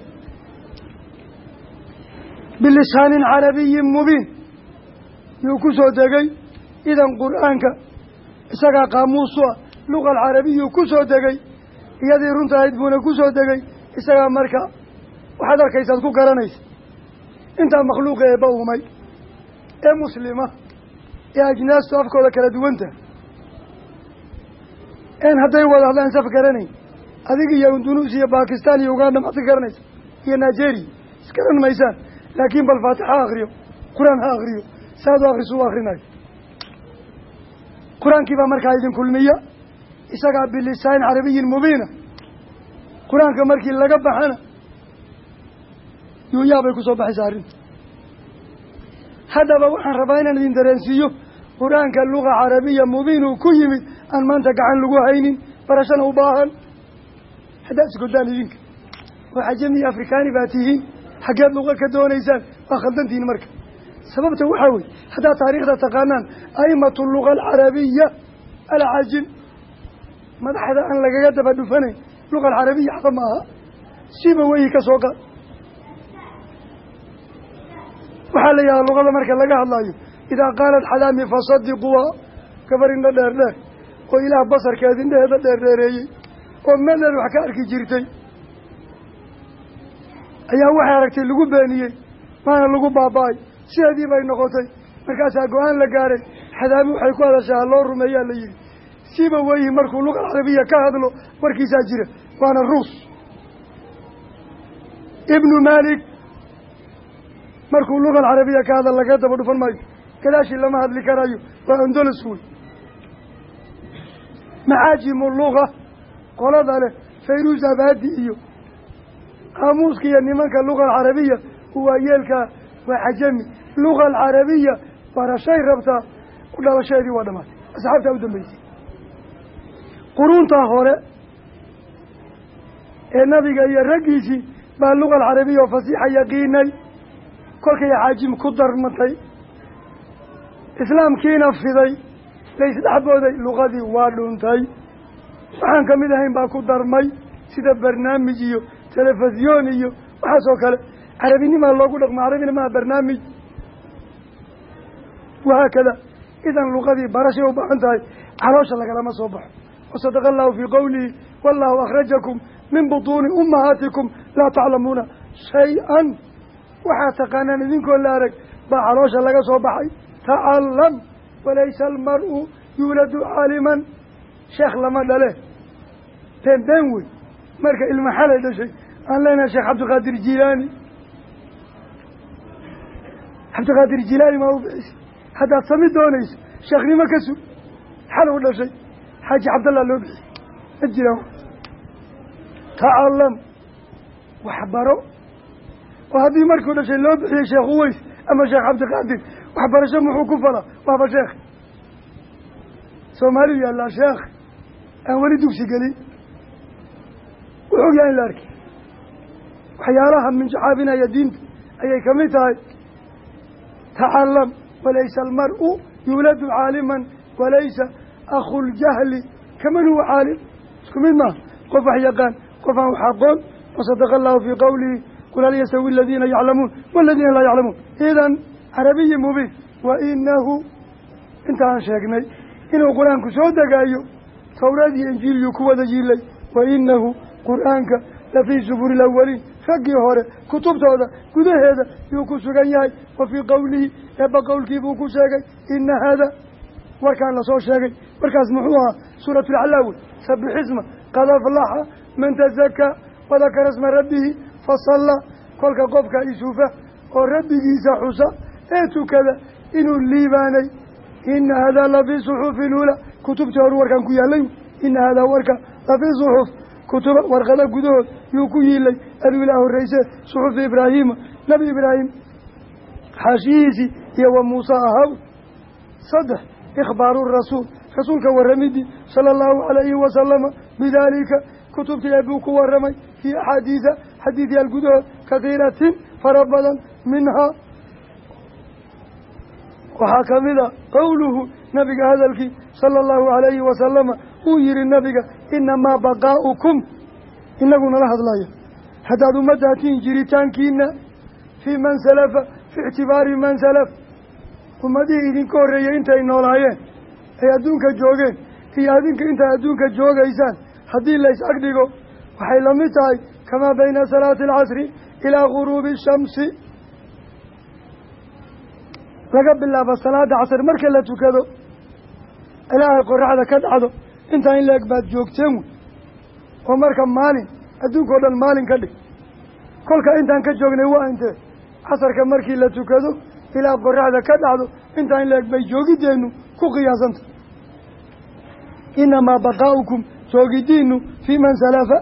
bilisaanin carabiyin mubiin yuu ku soo degay idan qur'aanka isagaa qaamuusu ah luqa alcarabiyu ku soo degay iyadii runta ahayd buuna ku soo degay isagaa marka waxaad arkaysaad ku garanaysa intaa makhluuqa eebba uumay ee muslima ee ajnaastu afkooda kala duwanta. Een hadday wada hadlaan saf garanayn. Adiga iyo indunuus iyo bakistan iyo uganda maxad ka garanaysa iyo nigeria iskaran maysaan. Laakiin bal faatix ha akriyo qur'aan ha akriyo u akrisu u akrinayo qur'aankii baa markaa idin kulmiya isagaa bilisaan carabiyin mubiina. Qur'aanka markii laga baxana yuuyaa bay ku soo baxaysaa arrinta. Haddaba waxaan rabaa inaan idin dareensiiyo qur'aanka luga carabiya mubiin uu ku yimid aan maanta gacan lagu haynin barashana u baahan. Haddaad isgoddaan idinka oo cajami afrikaani baa tihiin xaggeed luqa ka doonaysaan waa khaldantihiin marka. Sababta waxaa weye haddaad taariikhda taqaanaan aimatu luga alcarabiya alcajim madaxda aan lagaga daba dhufanayn luga alcarabiya xaba ma aha siba weyi ka soo qaad. Waxaa la yidhaha luqada marka laga hadlaayo idaa qaalat xalaami fasadiquuha gabar indho dheer dheer oo ilaah basarkeed indhaheeda dheerdheereeyey oo meeldheer wax ka arki jirtay ayaa waxay aragtay lagu beeniyey maana lagu baaba-ay sideedii bay noqotay markaasaa go'aan la gaaray xadaami waxay ku hadashaa ha loo rumeeyaa la yidhi siba weyi markuu luqa carabiya ka hadlo warkiisaa jira waana ruus ibnu malik markuu luqa alcarabiya ka hadal laga daba dhufan maayo gadaashii lama hadli karayo waa ondolos wey macaajimu luga qolada leh fayruus abadi iyo qaamuuska iyo nimanka luga alcarabiya waa yeelkaa waa cajami luga alcarabiya barashay rabtaa u dhalasheedii waa dhamaatay. Asxaabtaa u dambeysay. Quruntaa hore ee nabiga iyo raggiisii baa luga alcarabiya oo fasiixa yaqiinay. Kolkay xaajim ku darmatay islaamkiina fiday laysdhexbooday luqadii waa dhuntay. Waxaan ka mid ahayn baa ku darmay sida barnaamij iyo telefisyoon iyo waxaas oo kale. Carabinimaa loogu dhaqmo carabina maha barnaamij. Wahaakada idan luqadii barashay u baahan tahay caloosha lagalama soo baxo. Wasadaqa allahu fii qowlihi wallahu akhrajakum min butuuni ummahaatikum laa taclamuuna shay-an. Waxaa taqaanaan idinkoo la arag baa caloosha laga soo baxay tacalam walaysa almar-u yuuladu caaliman sheekh lama dhale been been wey marka ilma xalay dhashay aan leenahay sheekh cabdiqaadir jilaani cabdiqaadir jilaani maa u bixisay haddaad sami doonayso sheekhnimo ka sug xal u dhashay xaaji cabdallah loo bixiyey ma jiraan tacalam waxbaro oo haddii markuu dhashay loo bixiyey sheekh uweys ama sheekh cabdiqaadir waxbarasho muxuu ku falaa waaba sheekh. Soomaaliu yaallaa sheekh aan weli dugsi gelin wuxuu ogyahay in la arkay. Waxyaalaha minjaxaabinaya diinta ayay ka mid tahay. Tacalam walaysa almar-u yuuladu caaliman walaysa akhu ljahli kaman huwa caalim? Isku mid maaha. Qof wax yaqaan qof aan wax aqoon. Wasadaqa allahu fii qowlihi qul hal yastawi aladiina yaclamuun waladiina laa yaclamuun. Idan carabiyi mubiin wa inahu intaan sheegnay inuu qur'aanku soo degaayo tawraad iyo injiil yuu ku wada yiilay wa inahu qur'aanka lafii suburi lawaliin raggii hore kutubtooda gudaheeda yuu ku sugan yahay wa fii qowlihi eebba qowlkii buu ku sheegay ina haada warkaan la soo sheegay markaas muxuu ahaa suuratu laclaawi sabixisma qad aflaxa man tazakaa wadakara sma rabbihi fasalla kolka qofka isuufa oo rabbigiisa xusa ee tukada inuu liibaanay. Ina haadaa lafii suxufi luula kutubtii horu warkaan ku yaallay. Ina haadaa warka lafii suxuf kutuba warqada gudahood yuu ku yiilay aduu ilaa horreyse suxufi ibraahiima nebi ibraahim xaashiyihiisii iyo wa muuse ahaw. Saddex ikhbaaru rasuul rasuulka warramidii sala allahu calayhi wasalama bidaalika kutubtii ee buu ku warramay fii axaadiida xadiidyaal gudahood kahiiratin fara badan minhaa waxaa ka mid a qowluhu nabiga hadalkii sala allahu calayhi wasalama uu yihi nabiga inamaa baqaa'ukum inagu nala hadlaya haddaad ummadaatiin jiritaankiina fii man salafa fi ictibaari man salaf ummadihii idinka horreeyey intay noolaayeen ay adduunka joogeen iyo adinka intaad adduunka joogaysaan haddii lays agdhigo waxay la mid tahay kamaa bayna salaati alcasri ilaa guruubi shamsi laga bilaabo salaada casr marka la tukado ilaahay qoraxda ka dhacdo. Intaa in la baad joogteen wey. Oo marka maalin adduunka o dhan maalin ka dhig. Kolka intaan ka joognay waa intee casarka markii la tukado ilaa qoraxda ka dhacdo. Intaa in la eg bay joogideennu ku qiyaasanta. Inamaa baqaa'ukum joogidiinu fii man salafa.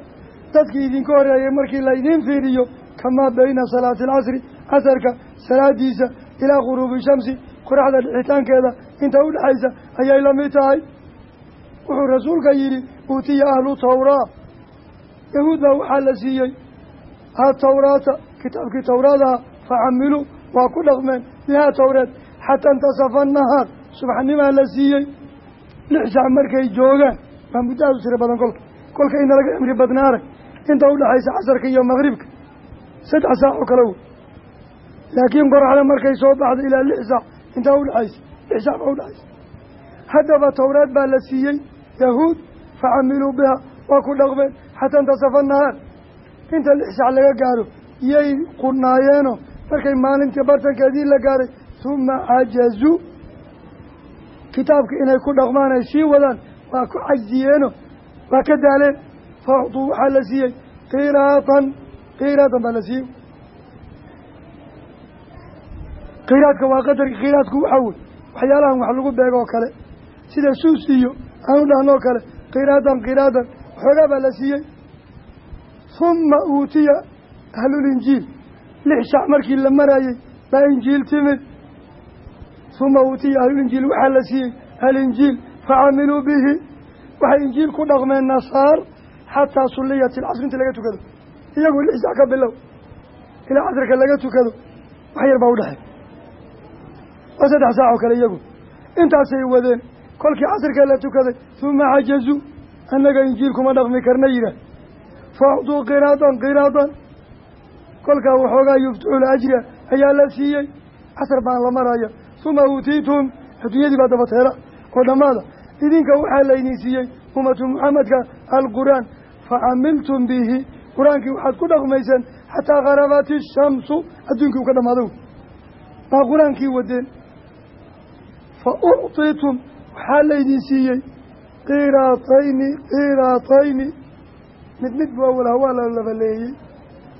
Dadkii idinka horreeyay markii laydiin fiiriyo kamaa bayna salaati alcasri casarka salaadiisa ilaa guruubi shamsi qoraxda dhixitaankeeda inta udhexaysa ayay la mid tahay. Wuxuu rasuulka yidhi uutiya ahlu tawraa. Yahuud baa waxaa la siiyey atawraata kitaabkii tawraadaha facamiluu waa ku dhaqmeen bihaa tawreed xataa intasafa nahaar subaxnimaa la siiyey lix sac markay joogaan waa muddo aad u tiro badan kolka kolka ina laga cimri badna arag inta udhexaysa casarka iyo maqribka saddex saac oo kale. wey laakiin qoraxda markay soo baxdo ilaa lix saac intaa udhexaysa lix saac baa udhexaysa haddaba tawraad baa la siiyey yahuud facamiluu biha waa ku dhaqmeen xataa intasafa nahaar inta lix saac laga gaaro yay qudhnaayeeno markay maalintii bartankeedii la gaaray huma cajazuu kitaabka inay ku dhaqmaan ay sii wadaan waa ku cajziyeeno waa ka daaleen. Faactuu waxaa la siiyey qiraatan qiraatan baa la siiyey qiraadka waa qadarka qiraadku waxaa wey waxyaalahan wax lagu beego oo kale sida suus iyo aanu dhahnoo kale qiraadan qiraadan waxoogaa baa la siiyey. Huma uutiya ahlulinjiil lix shac markii la marayey baa injiil timid. Uma uutiya ahlulinjiil waxaa la siiyey alinjiil facamiluu bihi. Waxay injiil ku dhaqmeen nasaar xataa sulliyat ilcasr inta laga tukado. Iyagu lix sac ka bilow ilaa casrka laga tukado wax yar baa udhexey waa saddex saac oo kale iyagu. Intaasay wadeen kolkii casrka la tukaday uma cajazuu annaga injiil kuma dhaqmi karna yidhaah faacduu qiraadan qiraadan. Kolkaa waxoogaa yuftuxul ajra ayaa la siiyey. Casar baan la maraya. Uma uutiitum adduunyadii baa dabateera. Oo dhammaada idinka waxaa laydin siiyey ummatu muxamedka alqur'aan. Facamiltum bihi qur'aankii waxaad ku dhaqmayseen xataa kharabat ishamsu adduunkii u ka dhamaaday baa qur'aankii wadeen fa uctitum waxaa laydin siiyey qiraatayni qiraatayni mid mid bu awalaha waa la labaleeyey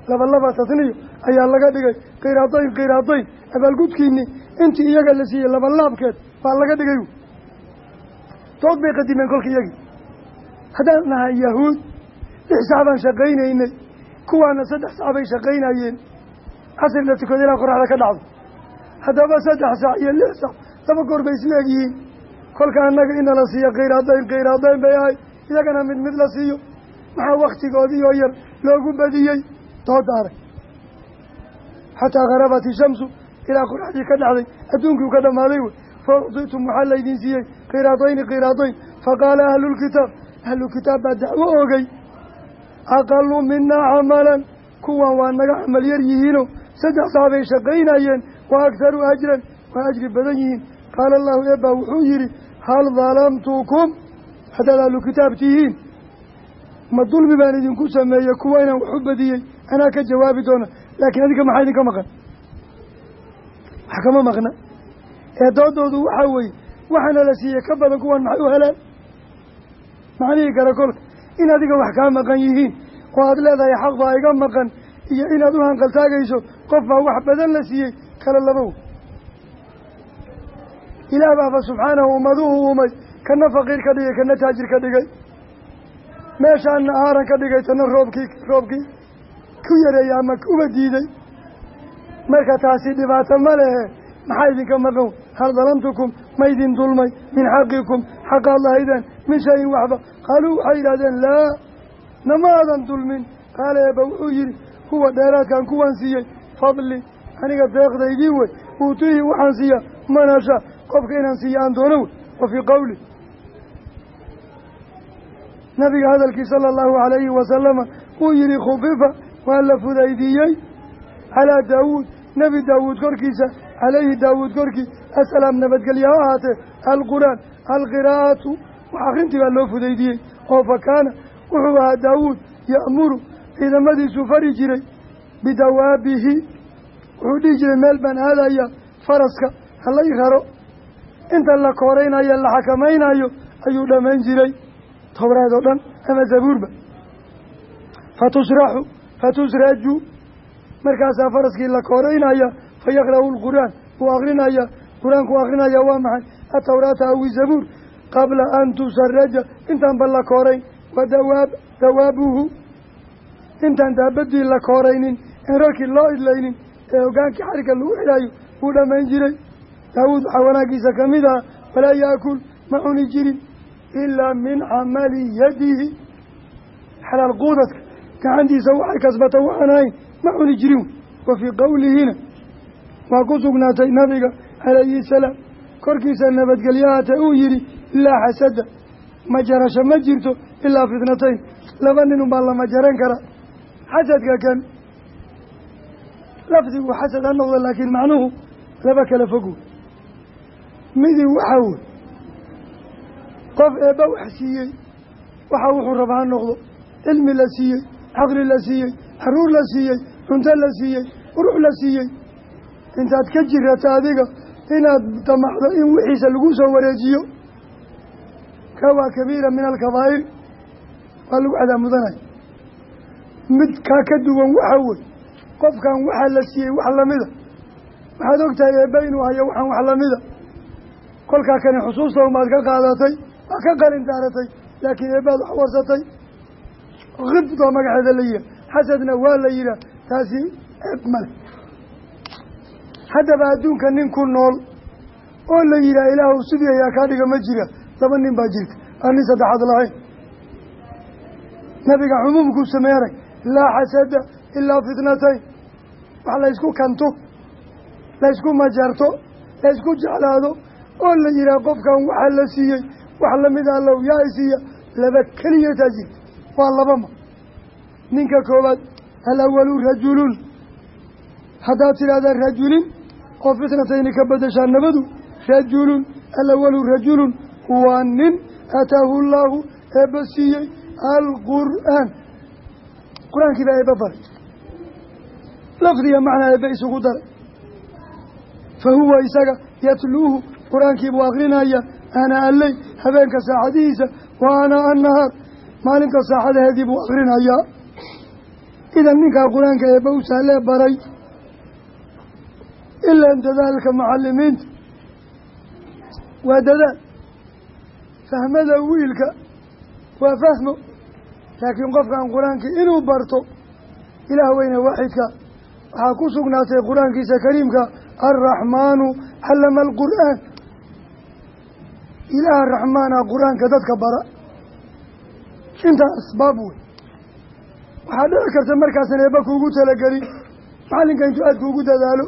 laba laba tasniyo ayaa laga dhigay. Qiraadayn qiraadayn abaalgudkiini intii iyaga la siiyey laba laabkeed baa laga dhigay. Dood bay qadimeen kolka iyagii haddaan nahay yahuud lix sac baan shaqaynaynay. Kuwaana saddex sac bay shaqaynayeen. Casri la tukado ilaa qoraxda ka dhacdo. Haddaba saddex sac iyo lix sac laba goor bay isla egyihiin kolka annaga ina la siiyo qiraadayn qiraadayn bay ahay. Iyagana mid mid la siiyo. Maxaa waktigoodii oo yar loogu badiyey? Dooda arag xataa kharabat ishamsu ilaa qoraxdii ka dhacday. Adduunkii u ka dhammaaday wey. Fa ucditum waxaa laydin siiyey. Qiraadayni qiraadayn faqaala ahlulkitaab ahlukitaab baa dacwo ogey aqalu minaa camalan. Kuwan waa naga camal yar yihiino. Saddex saabay shaqaynayeen. Wa akharu ajran. Waa ajri badan yihiin qaala allahu eebba wuxuu yidhi hal dalamtukum haddaad ahlukitaab tihiin ma dulmi baan idinku sameeyey kuwa inaan wax u badiyey anaa ka jawaabi doona laakiin adinka maxaa idinka maqan wax kama maqna ee doodoodu waxaa weeye waxaana la siiyey ka badan kuwan maxay u helaan macnihii kale kolka in adiga wax kaa maqan yihiin oo aada leedahay xaq baa iga maqan iyo inaad u qof baa wax badan la siiyey kala labow ilaah baaba subxaanahu ummaduhu uumay kana faqiir ka dhigay kana taajir ka dhigay. Meeshaana aaran ka dhigay tana roobkii roobkii ku yareeyey ama uba diiday. Marka taasi dhibaato ma lehe maxaa idinka maqan hal dalamtukum ma idin dulmay min xaqikum xaqaad lahaydeen min shayin waxba. Qaaluu waxay yidhahdeen laa nama aadan dulmin. Qaala eeba wuxuu yidhi huwa dheeraadkan kuwaan siiyey fadli aniga deeqdaydii wey uutihi waxaan siiyaa manasha qofka inaan siiya aan doono wey wa fii qowli nabiga hadalkii sala allahu calayhi wasalama uu yihi khufifa waa la fudaydiiyey calaa daawuud. Nebi daawuud korkiisa calayhi daawuud korkii asalaam nabadgelye ha ahaatee alqur'aan alqiraa'atu. Wax akrintii baa loo fudaydiyey oo fa kaana wuxuu ahaa daawuud ya'muru ciidamadiisuu fari jiray bidawaabihi. Wuxuu dhihi jiray meel baan aadaya faraska halay raro inta la kooraynayo la xakamaynayo ayuu dhammayn jiray. Towraad oo dhan ama zabuurba. Fatusraxu fatusraju markaasaa faraskii la kooraynaya fayaqra'u lqur'aan uu akrinaya qur'aanku akrinaya waa maxay? Atawraata awi zabuur. Qabla an tusaraja intaanba la koorayn. Wa dawaab dawaabuhu. Intaan daabadii la kooraynin in rarkii loo idlaynin ee hogaankii xarigga lagu xidhaayo wuu dhammayn jiray daawuud waxaa wanaagiisa ka mid aha walaa yaakul ma cuni jirin ilaa min camali yadihi. Xalaal quudadka gacantiisa waxay kasbata waxaan ahayn ma cuni jirin. Wa fii qowlihina waa ku sugnaatay nabiga calayhi salaam. Korkiisa nabadgelyahaate uu yidhi laa xasada majarasho ma jirto ilaa fitnatayn. Laba nin unbaa la majaran karaa xasadka kan lafdigu xasad ha noqdo laakiin macnuhu laba kala fogo midii waxaa wey qof eebba wax siiyey waxa wuxuu raba ha noqdo. Cilmi la siiyey caqli la siiyey xaruur la siiyey cunto la siiyey qurux la siiyey. Intaad ka jirata adiga inaad damacdo in wixiisa lagu soo wareejiyo. Kawaa kabiira min alkabaa'ir waa lagu cadaab mudanaya mid kaa ka duwan waxa wey qofkan waxaa la siiyey wax lamida waxaad ogtahay eebba inuu hayo waxaan wax lamida kolkaa kani xusuusta umaad ka qaadatay waa ka qalin daaratay laakiin eebbaad wax warsatay. Kibdoo magaceeda la yihaah xasadna waa la yihaah taasi ceeb male haddaba adduunka nin ku nool oo la yidhaha ilaahu sidii ayaa kaa dhiga ma jira laba nin baa jirta aan nin saddexaad lahayn. Nabiga cumuumkuu sameey arag laa xasada ilaa fitnatayn wax laysku kanto laysku majarto laysku jeclaado oo la yidhaha qofkan waxaa la siiyey wax la mid allow yaa isiiya laba keliyataa jirta waa labama ninka koowaad alawalu rajulun. Haddaad tidhahdaa rajulin oo fitnatayni ka bedeshaa nabadu rajulun alawalu rajulun. Waa nin aataahu llaahu eebba siiyey alqur'aan. Qur'aankii baa eebba baray. Lafdiga macnaa eebba isugu daray. Fa huwa isaga yatluuhu qur'aankii buu akrinaya ana alley habeenka saacadihiisa wa ana annahaar maalinta saacadaheedii buu akrinayaa idan ninkaa qur'aanka eebba u sahlee baray ilaan dadaalka macalimiinta waa dadaal. Fahmada wiilka waa fahmo. Laakiin qofkan qur'aankii inuu barto ilaah weyne waaxidka waxaa ku sugnaatay qur'aankiisa kariimka alraxmaanu callama alqur'aan ilaah raxmaana qur'aanka dadka bara. Intaa asbaab wey waxaa dhici karta markaasan eebba kuugu talagelin macallinka intuu aad kuugu dadaalo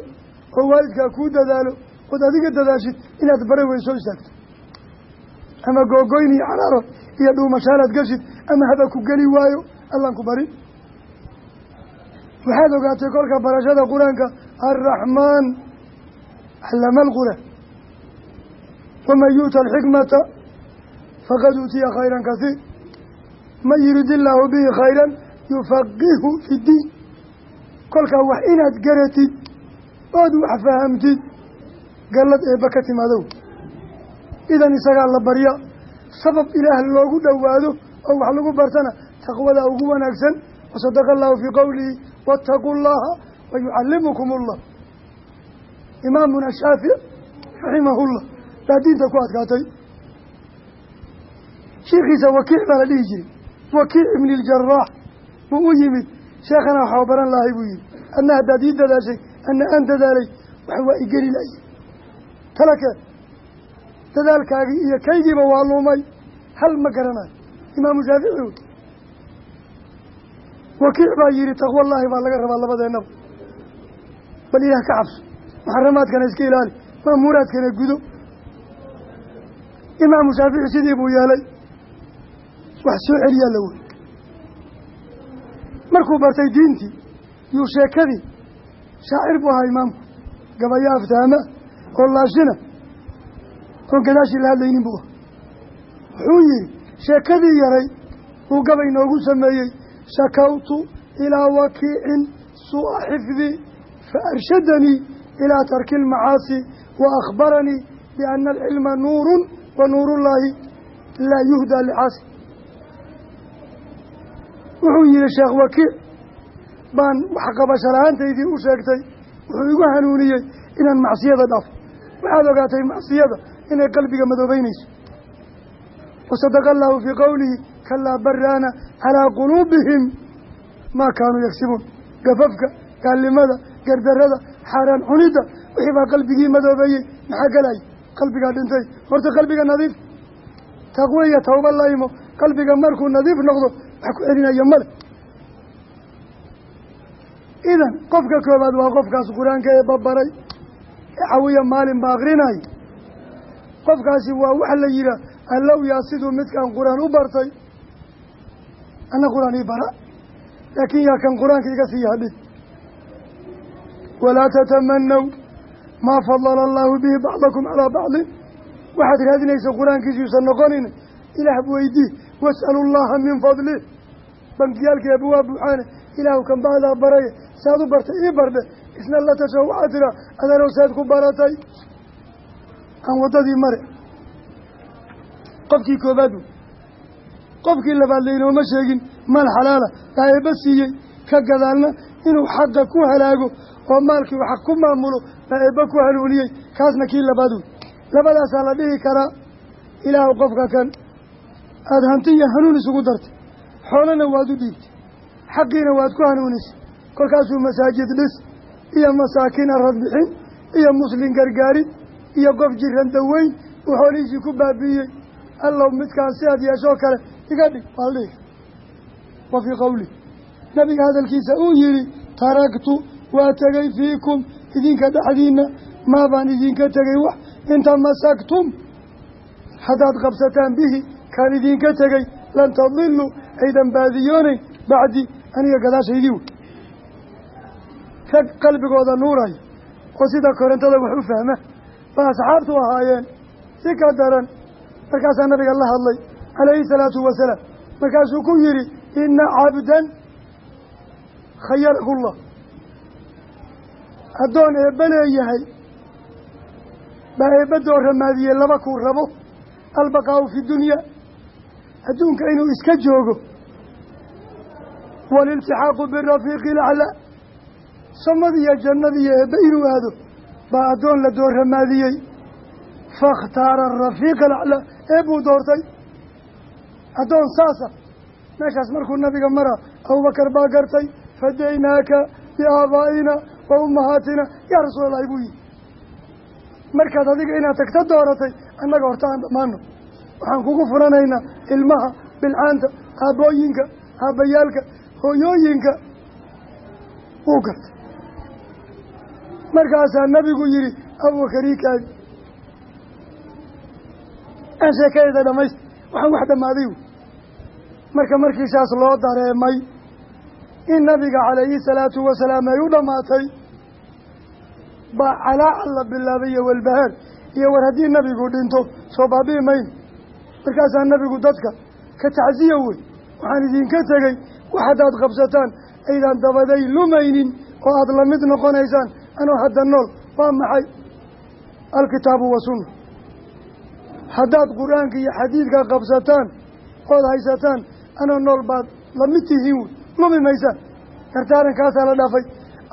oo waalidkaa kuu dadaalo ood adiga dadaashid inaad bare weyn soo istaagto ama googoyn iyo caraaro iyo dhuumashaalaad gashid ama haba ku geli waayo allaan ku barin waxaad ogaatay kolka barashada qur'aanka alraxmaan callama alqur'aan waman yu'ta alxikmata faqad uutiya khayran kasiir man yurid illaahu bihi khayran yufaqihu fi ddiin kolkaa wax inaad garatid ood wax fahamtid gallad eebba ka timaadow idan isagaa la barya sabab ilaah loogu dhowaado oo wax lagu bartana taqwada ugu wanaagsan wasadaqa allahu fii qowlihi waataquu llaha wa yucallimukum ullah imaamuna shaafic raximahullah baa diinta ku adkaatay. Shiikhiisa wakiic baa la dhihi jiray. Wakiic ibni iljaraax buu u yimid. Sheekhana waxaa baran lahay buu yihi adna haddaad ii dadaashay ana aan dadaalay wax waa igeli laye talakeen dadaalkaagii iyo kaygiiba waa lumay hal ma garanayo imaamu shaafici wakiic baa yihi taqwallaahi baa laga rabaa labadeennaba. Bal ilaah ka cabso muxaramaadkana iska ilaali maamuuraadkana gudo imaamu shaafici sidii buu yeelay. Wax soo celiyaa la wey markuu bartay diintii yuu sheekadii shaacir buu ahaa imaamku. Gabayo aftaama oo laashina oon gadaashii la hadlaynin buu aha wuxuu yihi sheekadii yaray uu gabay noogu sameeyey. Shakawtu ilaa wakiicin suu'a xifdii fa arshadanii ilaa tarki almacaasi wa akhbaranii nuurun wa nuurullaahi laa yuhdaa licaasi wuxuu yihi sheekh wakiic baan waxqabasho la'aantaydii u sheegtay wuxuu igu hanuuniyey inaan macsiyada dhaafo. Waxaad ogaatay macsiyada inay qalbiga madoobeynayso wasadaqa allahu fii qowlihi kalaa baraana calaa quluubihim maa kaanuu yagsibuun gafafka gaalnimada gardarada xaaraan cunidda wixii baa qalbigii madoobeeyey maxaa gelaya qalbigaa dhintay. Horta qalbiga nadiif taqwe iyo tawba la imo. Qalbiga markuu nadiif noqdo wax ku celinaya male idan qofka koobaad waa qofkaas qur'aanka ee babaray ee cawiya maalin ba akrinay qofkaasi waa wax la yihaah allow yaa siduu midkaan qur'aan u bartay. Anna qur'aan ii bara laakiin yaa kan qur'aanka iga sii hadhin walaa tatamanaw maa fadala allaahu bihi bacdakum calaa bacdin waxaad raadinaysa qur'aankiisuusan noqonin ilaah weydii was'alu llaha min fadlih bankiyaalkii eeba waa buuxaane ilaahu kan bacdaa baraye saad u bartay ii bardhe isna la tasho waxaa tira adanow saad ku baratay. Aan waddadii mare. Qofkii koobaad wey qofkii labaad laynooma sheegin maal xalaala baa eebba siiyey ka gadaalna inuu xaqa ku halaago oo maalkii xaq ku maamulo baa eebba ku hanuuniyey kaasna kii labaad wey labadaasaa la dhihi karaa ilaahu qofka kan. Aada hanti iyo hanuun isugu dartay. Xoolana waad u dhiibtay. Xaqiina waad ku hanuunisay. Kolkaasuu masaajid dhis iyo masaakiin arad bixin iyo muslin gargaarid iyo qof jiran daweyn uu xoolihiisii ku baabi'iyey. Allow midkaan si aad yeeshoo kale iga dhig waaldhihi wa fii qowli nabiga hadalkiisa uu yidhi taraktu waa tegay fiikum idinka dhexdiinna maabaan idinka tegay wax. In tamasaktum haddaad qabsataan bihi kaan idinka tegey lan tadiluu aydan baadiyoonayn bacdi aniga gadaashaydii wey rag qalbigooda nuuraya oo sida korintada wax u fahma ba asxaabtu ahaayeen si ka daran. Markaasaa nabiga la hadlay calayhi salaatu wasalaam. Markaasuu ku yidhi ina cabdan khayarahu llah addoon eebba leeyahay. Baa eebba dooramaadiyey laba kuu rabo albaqaau fi dunya. Adduunka inuu iska joogo. Waliltixaaqu birafiiqi ilaclaa samadiiyo jannadiiyo eebbe inuu aado baa addoon la dooramaadiyey. Fakhtaara arafiiqa alaclaa eebbuu doortay. Addoon saasa meeshaas markuu nabiga mara abubakar baa gartay fadaynaaka biaabaa'ina wa ummahaatina yaa rasuul allahi buu yihi markaad adiga inaad tagta dooratay annaga horta aan dhammaano waxaan kugu furanaynaa ilmaha bilcaanta aabbooyinka aabbayaalka hooyooyinka wuu gartay markaasaa nabigu yihi abubakar ii kaadi aan sheekadeeda dhamaysta waxaan wax dhammaaday marka markiisaas loo dareemay in nabiga calayhi salaatu wasalaam ay u dhammaatay baa calaacal la bilaabay iyo walbahaar iyo war haddii nabigu dhinto soo baabi'i mayno markaasaa nabigu dadka ka tacsiya wey waxaan idinka tegey wax haddaad qabsataan aydaan dabaday lumaynin oo aada la mid noqonaysaan anoo hadda nool waa maxay? Alkitaabu wa sunna. Haddaad qur'aanka iyo xadiidka qabsataan ood haysataan anoo nool baad la mid tihiin wey lumi maysaan dardaarankaasaa la dhaafay.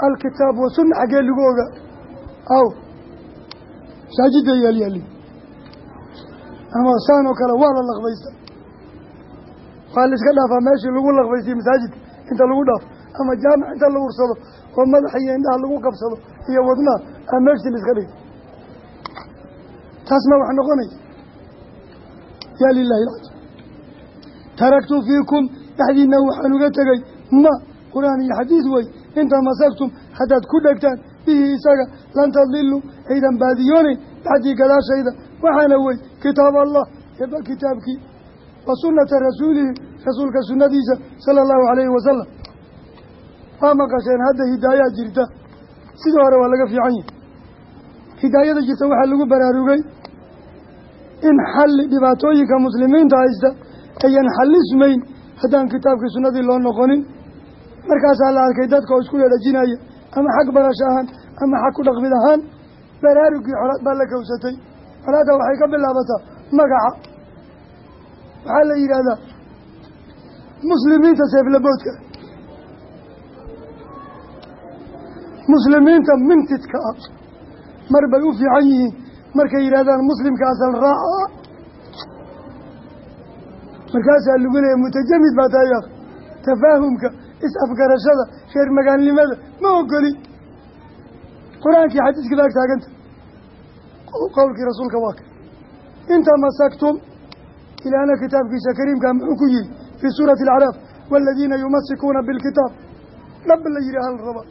Alkitaab wa sunna xaggee lagu oga. Aw. Masaajidda yaalyaali ama saan oo kale waa la laqbaysta. Waa la iska dhaafaa meeshii lagu laqbaystay masaajidka inta lagu dhaafo ama jaamic inta la ursado oo madaxa iyo indhaha lagu qabsado iyo wadnaha aa meeshii la iska dhigay. Taas ma wax noqonaysa yaa lilahi alcajab taraktu fiikum dhexdiina waxaan uga tegey ma qur'aan iyo xadiid wey in tamasaktum haddaad ku dhegtaan bihi isaga lan tadiluu aydan baadiyoonayn bacdii gadaashayda. Waxaana wey kitaab allah eeba kitaabkii wa sunnata rasuulihi rasuulka sunnadiisa sala allahu calayhi wasalam waa maqasheen hadda hidaayaa jirta. Sidii hore waa laga fiican yahay. Hidaayada jirta waxaa lagu baraarugay in xalli dhibaatooyinka muslimiinta haysta ayan xallismayn haddaan kitaabkii sunnadii loo noqonin markaasaa la arkay dadka oo isku dhadhajinaya ama xag barasho ahaan ama xag ku dhaqmid ahaan baraarugii colaad baa la kowsatay colaadda waxay ka bilaabataa magaca. Waxaa la yidhaahdaa muslimiinta seeflaboodka muslimiinta mintidka ah mar bay u fiican yihiin. Markay yidhahdaan muslimka asal raaca ah markaasaa lagu leeyahy mutajamid baa tahay ak tafaahumka is-afgarashada reer magaalnimada ma ogoli qur'aankii xadiiskii baa ag taaganta. Qowlkii rasuulka waa ka. In tamasaktum ilaahna kitaabkiisa kariimkaa muxuu ku yihi fii suurati alacraaf waaladiina yumasikuuna bilkitaab. Dhab la yihi hal raba.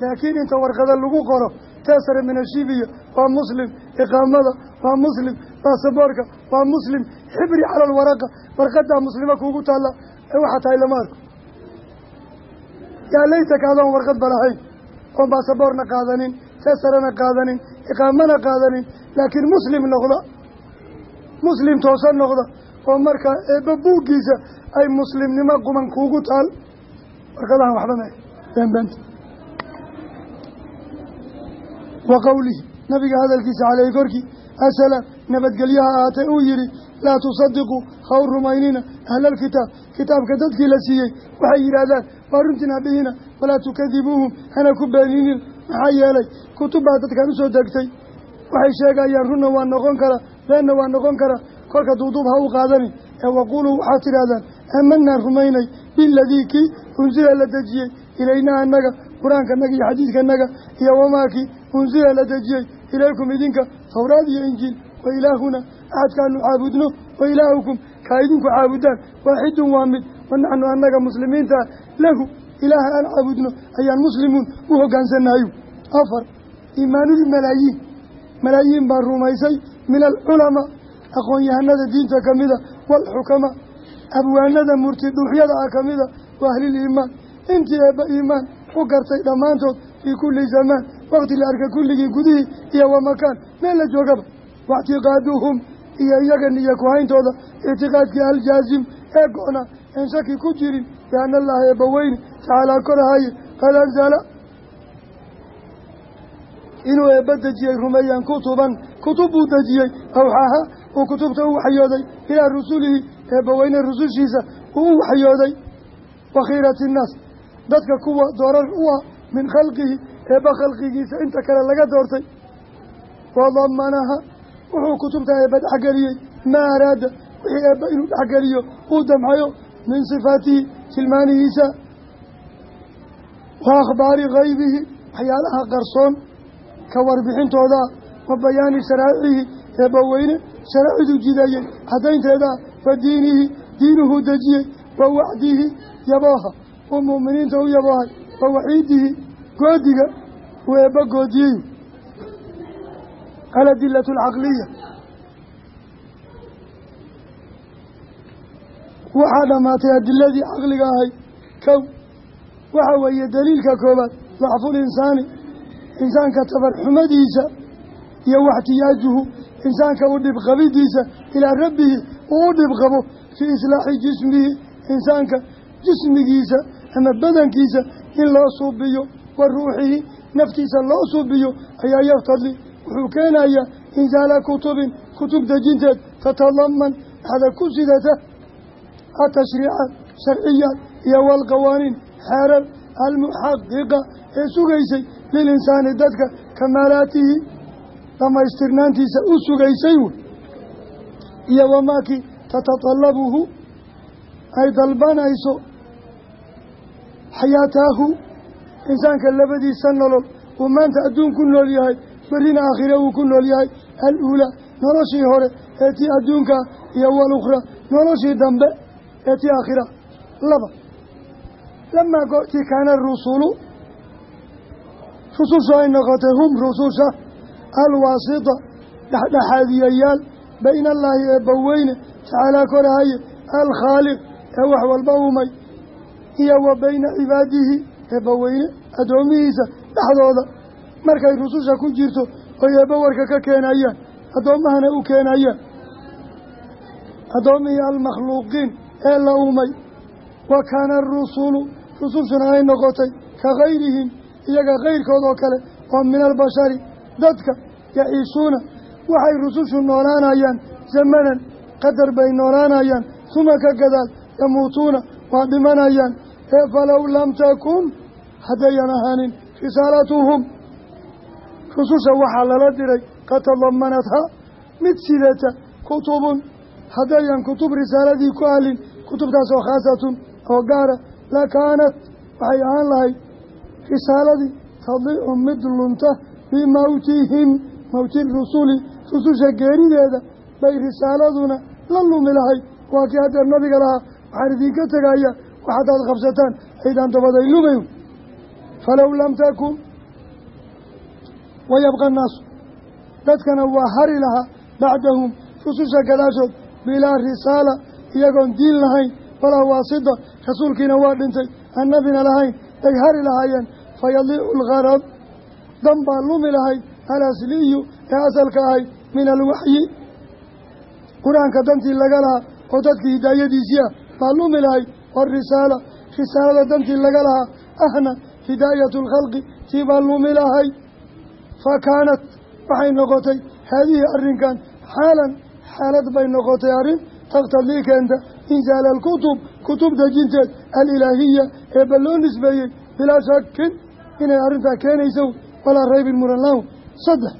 Laakiin inta warqada lagu qoro teesare minashibiya waa muslim iqaamada waa muslim baasaboorka waa muslim xibri cala alwaraqa warqadaa muslima kuugu taalla ee waxaa tahay lama arko yaa laytaka adoon warqad ba lahayn oon baasaboorna qaadanin teesarena qaadanin iqaamana qaadanin laakiin muslim noqda muslim toosan noqda oo markaa eebba buuggiisa ay muslimnimo quman kuugu taal warqadahan waxba ma beenbeenta wa qowlihi nabiga hadalkiisa caleyhi korkii asalaam nabadgelyaha ahaatee uu yihi laa tusadiquu ha u rumaynina ahlalkitaab kitaabka dadkii la siiyey waxay yidhaahdaan waa runtiin hadhihina walaa tukadibuuhum hana ku beeninin maxaa yeelay kutubbaa dadkan u soo degtay waxay sheegayaan runna waa noqon karaa beenna waa noqon karaa kolka duuduub ha u qaadanin ee waquuluu waxaad tidhaahdaan aamanaa rumaynay biladii kii unsila la dejiyey ilaynaa annaga qur'aankanaga iyo xadiidkanaga iyo wamaakii unsila la dejiyey ilaykum idinka tawraad iyo injiil wa ilaahuna axadkaanu caabudno. Wa ilaahukum kaa idinku caabudaan. Waaxidun waa mid wa naxnu annaga muslimiinta. Lahu ilaaha aan caabudno ayaan muslimuun u hogaansanahayu afar iimaanul malaayiin. Malaayiin baa rumaysay min alculamaa aqoon-yahanada diinta ka mida waalxukamaa abwaanada murti dhuuxyada ah ka mida wa ahliliimaan intii eebba iimaan u gartay dhammaantood fii kulli zamaan waqti la arka kulligii gudihii iyo wamakaan meel la joogaba waictiqaaduhum iyo iyaga niyo ku-hayntooda ictiqaadkii aljaazim ee go-na en shaki ku jirin biana allaha eebbaweyne tacaalaa korahaye qad anzala inuu eebba dejiyey rumeeyaan kutuban kutub buu dejiyey awxaaha uu kutubta u waxyooday ilaa rusulihi eebbaweyne rusushiisa uu u waxyooday wakhiirati innaas dadka kuwa doorar u ah min khalqihi eebba khalqigiisa inta kale laga doortay wadamanaha wuxuu kutubta eebba dhexgeliyey maa araada wixii eebba inuu dhexgeliyo uu damxayo min sifaatihi tilmaanihiisa wa akhbaari kaybihi waxyaalaha qarsoon ka warbixintooda wa bayaani sharaa'icihi eebbaweyne sharaaciduu jideeyey caddaynteedaa wa diinihi diinuhu dejiyey wa wacdihi yabooha uu mu'miniinta u yaboohay wa waciidihi goodiga eebba goodiyey aladilatu alcaqliya waxaa dhammaatay adiladii caqliga ahay kow waxa weeye daliilka koobaad dacful insaani insaanka tabarxumadiisa iyo waxtiyaajuhu insaanka u dhibqabidiisa ilaa rabbihi uu u dhibqabo fii islaaxi jismihi insaanka jismigiisa ama badankiisa in loo suubiyo wa ruuxihi naftiisa loo suubiyo ayaa yaktadi wuxuu keenayaa insaala kutubin kutub dejinteed tatadaman dhexda ku sidata atashriicaat sharciyaat iyo walqawaaniin xeerar almuxaqiqa ee sugaysay lilinsaani dadka kamaalaatihi dhammaystirnaantiisa u sugaysay wey iyo wamaakii tatatalabuhu ay dalbanayso xayaataahu insaanka labadiisa nolol uu maanta adduun ku nool yahay berrina aakhire uu ku nool yahay al-uulaa noloshii hore ee tii adduunka iyo walukhraa noloshii dambe ee tii aakhira laba lamaa goortii kaana rusulu rusushu ay noqotay hum rususha alwaasita dhexdhexaadiyayaal bayna allaahi eebbaweyne tacaalaa korahaye alkhaaliq ee wax walba uumay iyo wa bayna cibaadihi eebbaweyne addoomihiisa dhexdooda markay rususha ku jirto oy eebba warka ka keenayaan addoommahana u keenayaan. Addoommihii almakhluuqiin ee la uumay wa kaana arusulu rusushuna ay noqotay ka kayrihim iyaga kayrkood oo kale oo min albashari dadka yaciishuuna waxay rusushu noolaanayaan zamanan qadar bay noolaanayaan suma ka gadaal yamuutuuna waa dhimanayaan. Ee falow lam takun haddayan ahaanin risaalatuhum rususha waxaa lala diray qad tadamanathaa mid sidata kutubun haddayan kutub risaaladii ku alin kutubtaasoo khaasatun oo gaara lakaanat waxay ahaan lahayd risaaladii tadiicu mid lunta bimawtihim mawti rusuli rususha geerideeda bay risaaladuna la lumi lahayd waa kii haddeer nabiga lahaa waxaan idinka tegaya wax haddaad qabsataan aydaan dabaday lumayn falow lam takun wayabqa annaasu dadkana waa hari lahaa bacdahum rususha gadaashood bilaa risaala iyagoon diin lahayn walaa waasida rasuulkiina waa dhintay aan nabina lahayn ay hari lahaayeen fayadiicu algarad dan baa lumi lahayd alasliyu ee asalka ahayd min alwaxyi qur'aanka dantii laga lahaa oo dadkii hidaayadiisii ah baa lumi lahayd warisaala risaalada dantii laga lahaa ahna hidaayatu alkhalqi tii baa lumi lahayd fa kaanat waxay noqotay haadihii arrinkan xaalan xaalad bay noqotay arrin taqtadii keenta insaala alkutub kutub dejinteed alilaahiya eebba loo nisbeeyey bilaa shakin inay arrintaa keenayso walaa raybin muran lahu saddex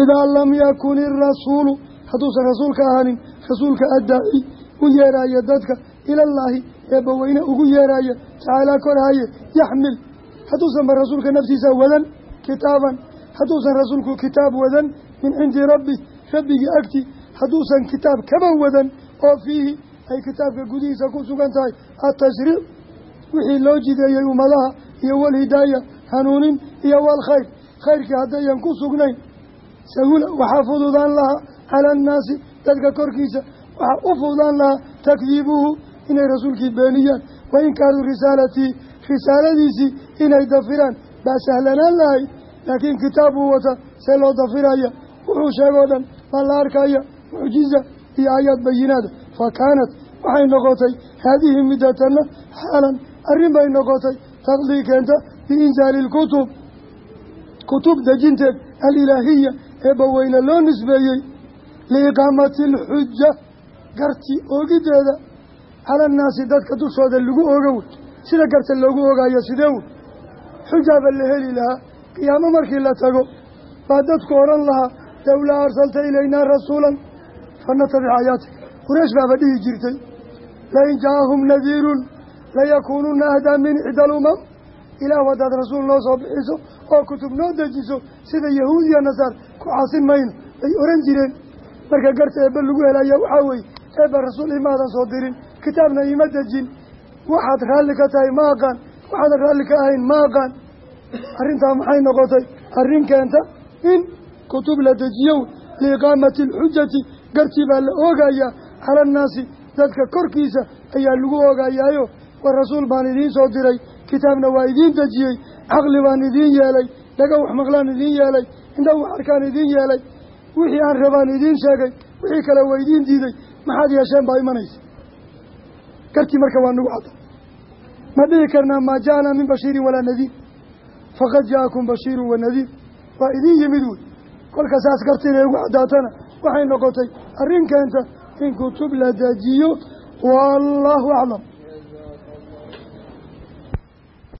idaa lam yakun irasuulu hadduusan rasuulka ahaanin rasuulka addaaci u yeeraaya dadka ilallaahi eebbaweyne ugu yeeraaya tacaala korhaye yaxmil hadduusanba rasuulka naftiisa wadan kitaaban hadduusan rasuulku kitaab wadan min cindi rabbi rabbigii agti hadduusan kitaab kaba wadan oo fiihi ay kitaabka gudihiisa ku sugan tahay atashriic wixii loo jideeyey ummadaha iyo walhidaaya hanuunin iyo walkhayr khayrkii haddayan ku sugnayn sahula waxaa fududaan lahaa cala annaasi dadka korkiisa waxaa u fududaan lahaa takdiibuhu inay rasuulkii beeniyaan wa inkaaru risaalatii risaaladiisii inay dafiraan baa sahlanaan lahayd laakiin kitaab uu wata see loo dafiraya wuxuu sheegoo dhan baa la arkaya mucjiza iyo aayaad bayinaada fa kaanat waxay noqotay haadihi middatanna xaalan arrin bay noqotay taqdii keenta biinsaali ilkutub kutub dejinteed alilaahiya eebbaweyne loo nisbeeyey liiqaamati alxuja gartii oogiddeeda cala annaasi dadka dushooda lagu ooga wey sida garta loogu ogaayo sidee wey xujaaba la heli lahaa qiyaamo markii la tago baa dadku odhan lahaa lowlaa arsalta ilaynaa rasuulan fanatabic aayaati. Quraysh baaba dhihi jirtay lain jaaahum nadiirun layakuununa ahdaa min ixda alumam. Ilaah haddaad rasuul noo soo bixiso oo kutub noo dejiso sida yahuud iyo nasaar ku caasin mayno bay oran jireen. Marka garta eebbe lagu helaya waxaa weeye eebba rasuul imaadan soo dirin kitaabna ima dejin waxaad raalli ka tahay ma aqaan waxaadan raalli ka ahayn ma aqaan arrintaa maxay noqotay? Arrin keenta in kutub la dejiyo liiqaamati alxujati gartii baa la oogayaa cala annaasi dadka korkiisa ayaa lagu oogayaayo war rasuul baan idiin soo diray kitaabna waa idiin dejiyey caqli baan idiin yeelay dhaga wax maqlaan idiin yeelay indha wax arkaan idiin yeelay wixii aan rabaan idiin sheegay wixii kale waa idiin diiday maxaad yeesheen baa imanaysa. Gartii marka waa nagu cadda ma dhihi karnaa maa ja'anaa min bashiirin walaa nadiir faqad ja'akum bashiirun wa nadiir waa idiin yimid wey kolka saas gartiina ugu caddaatana waxay noqotay arrin keenta in kutub la dejiyo wallaahu aclam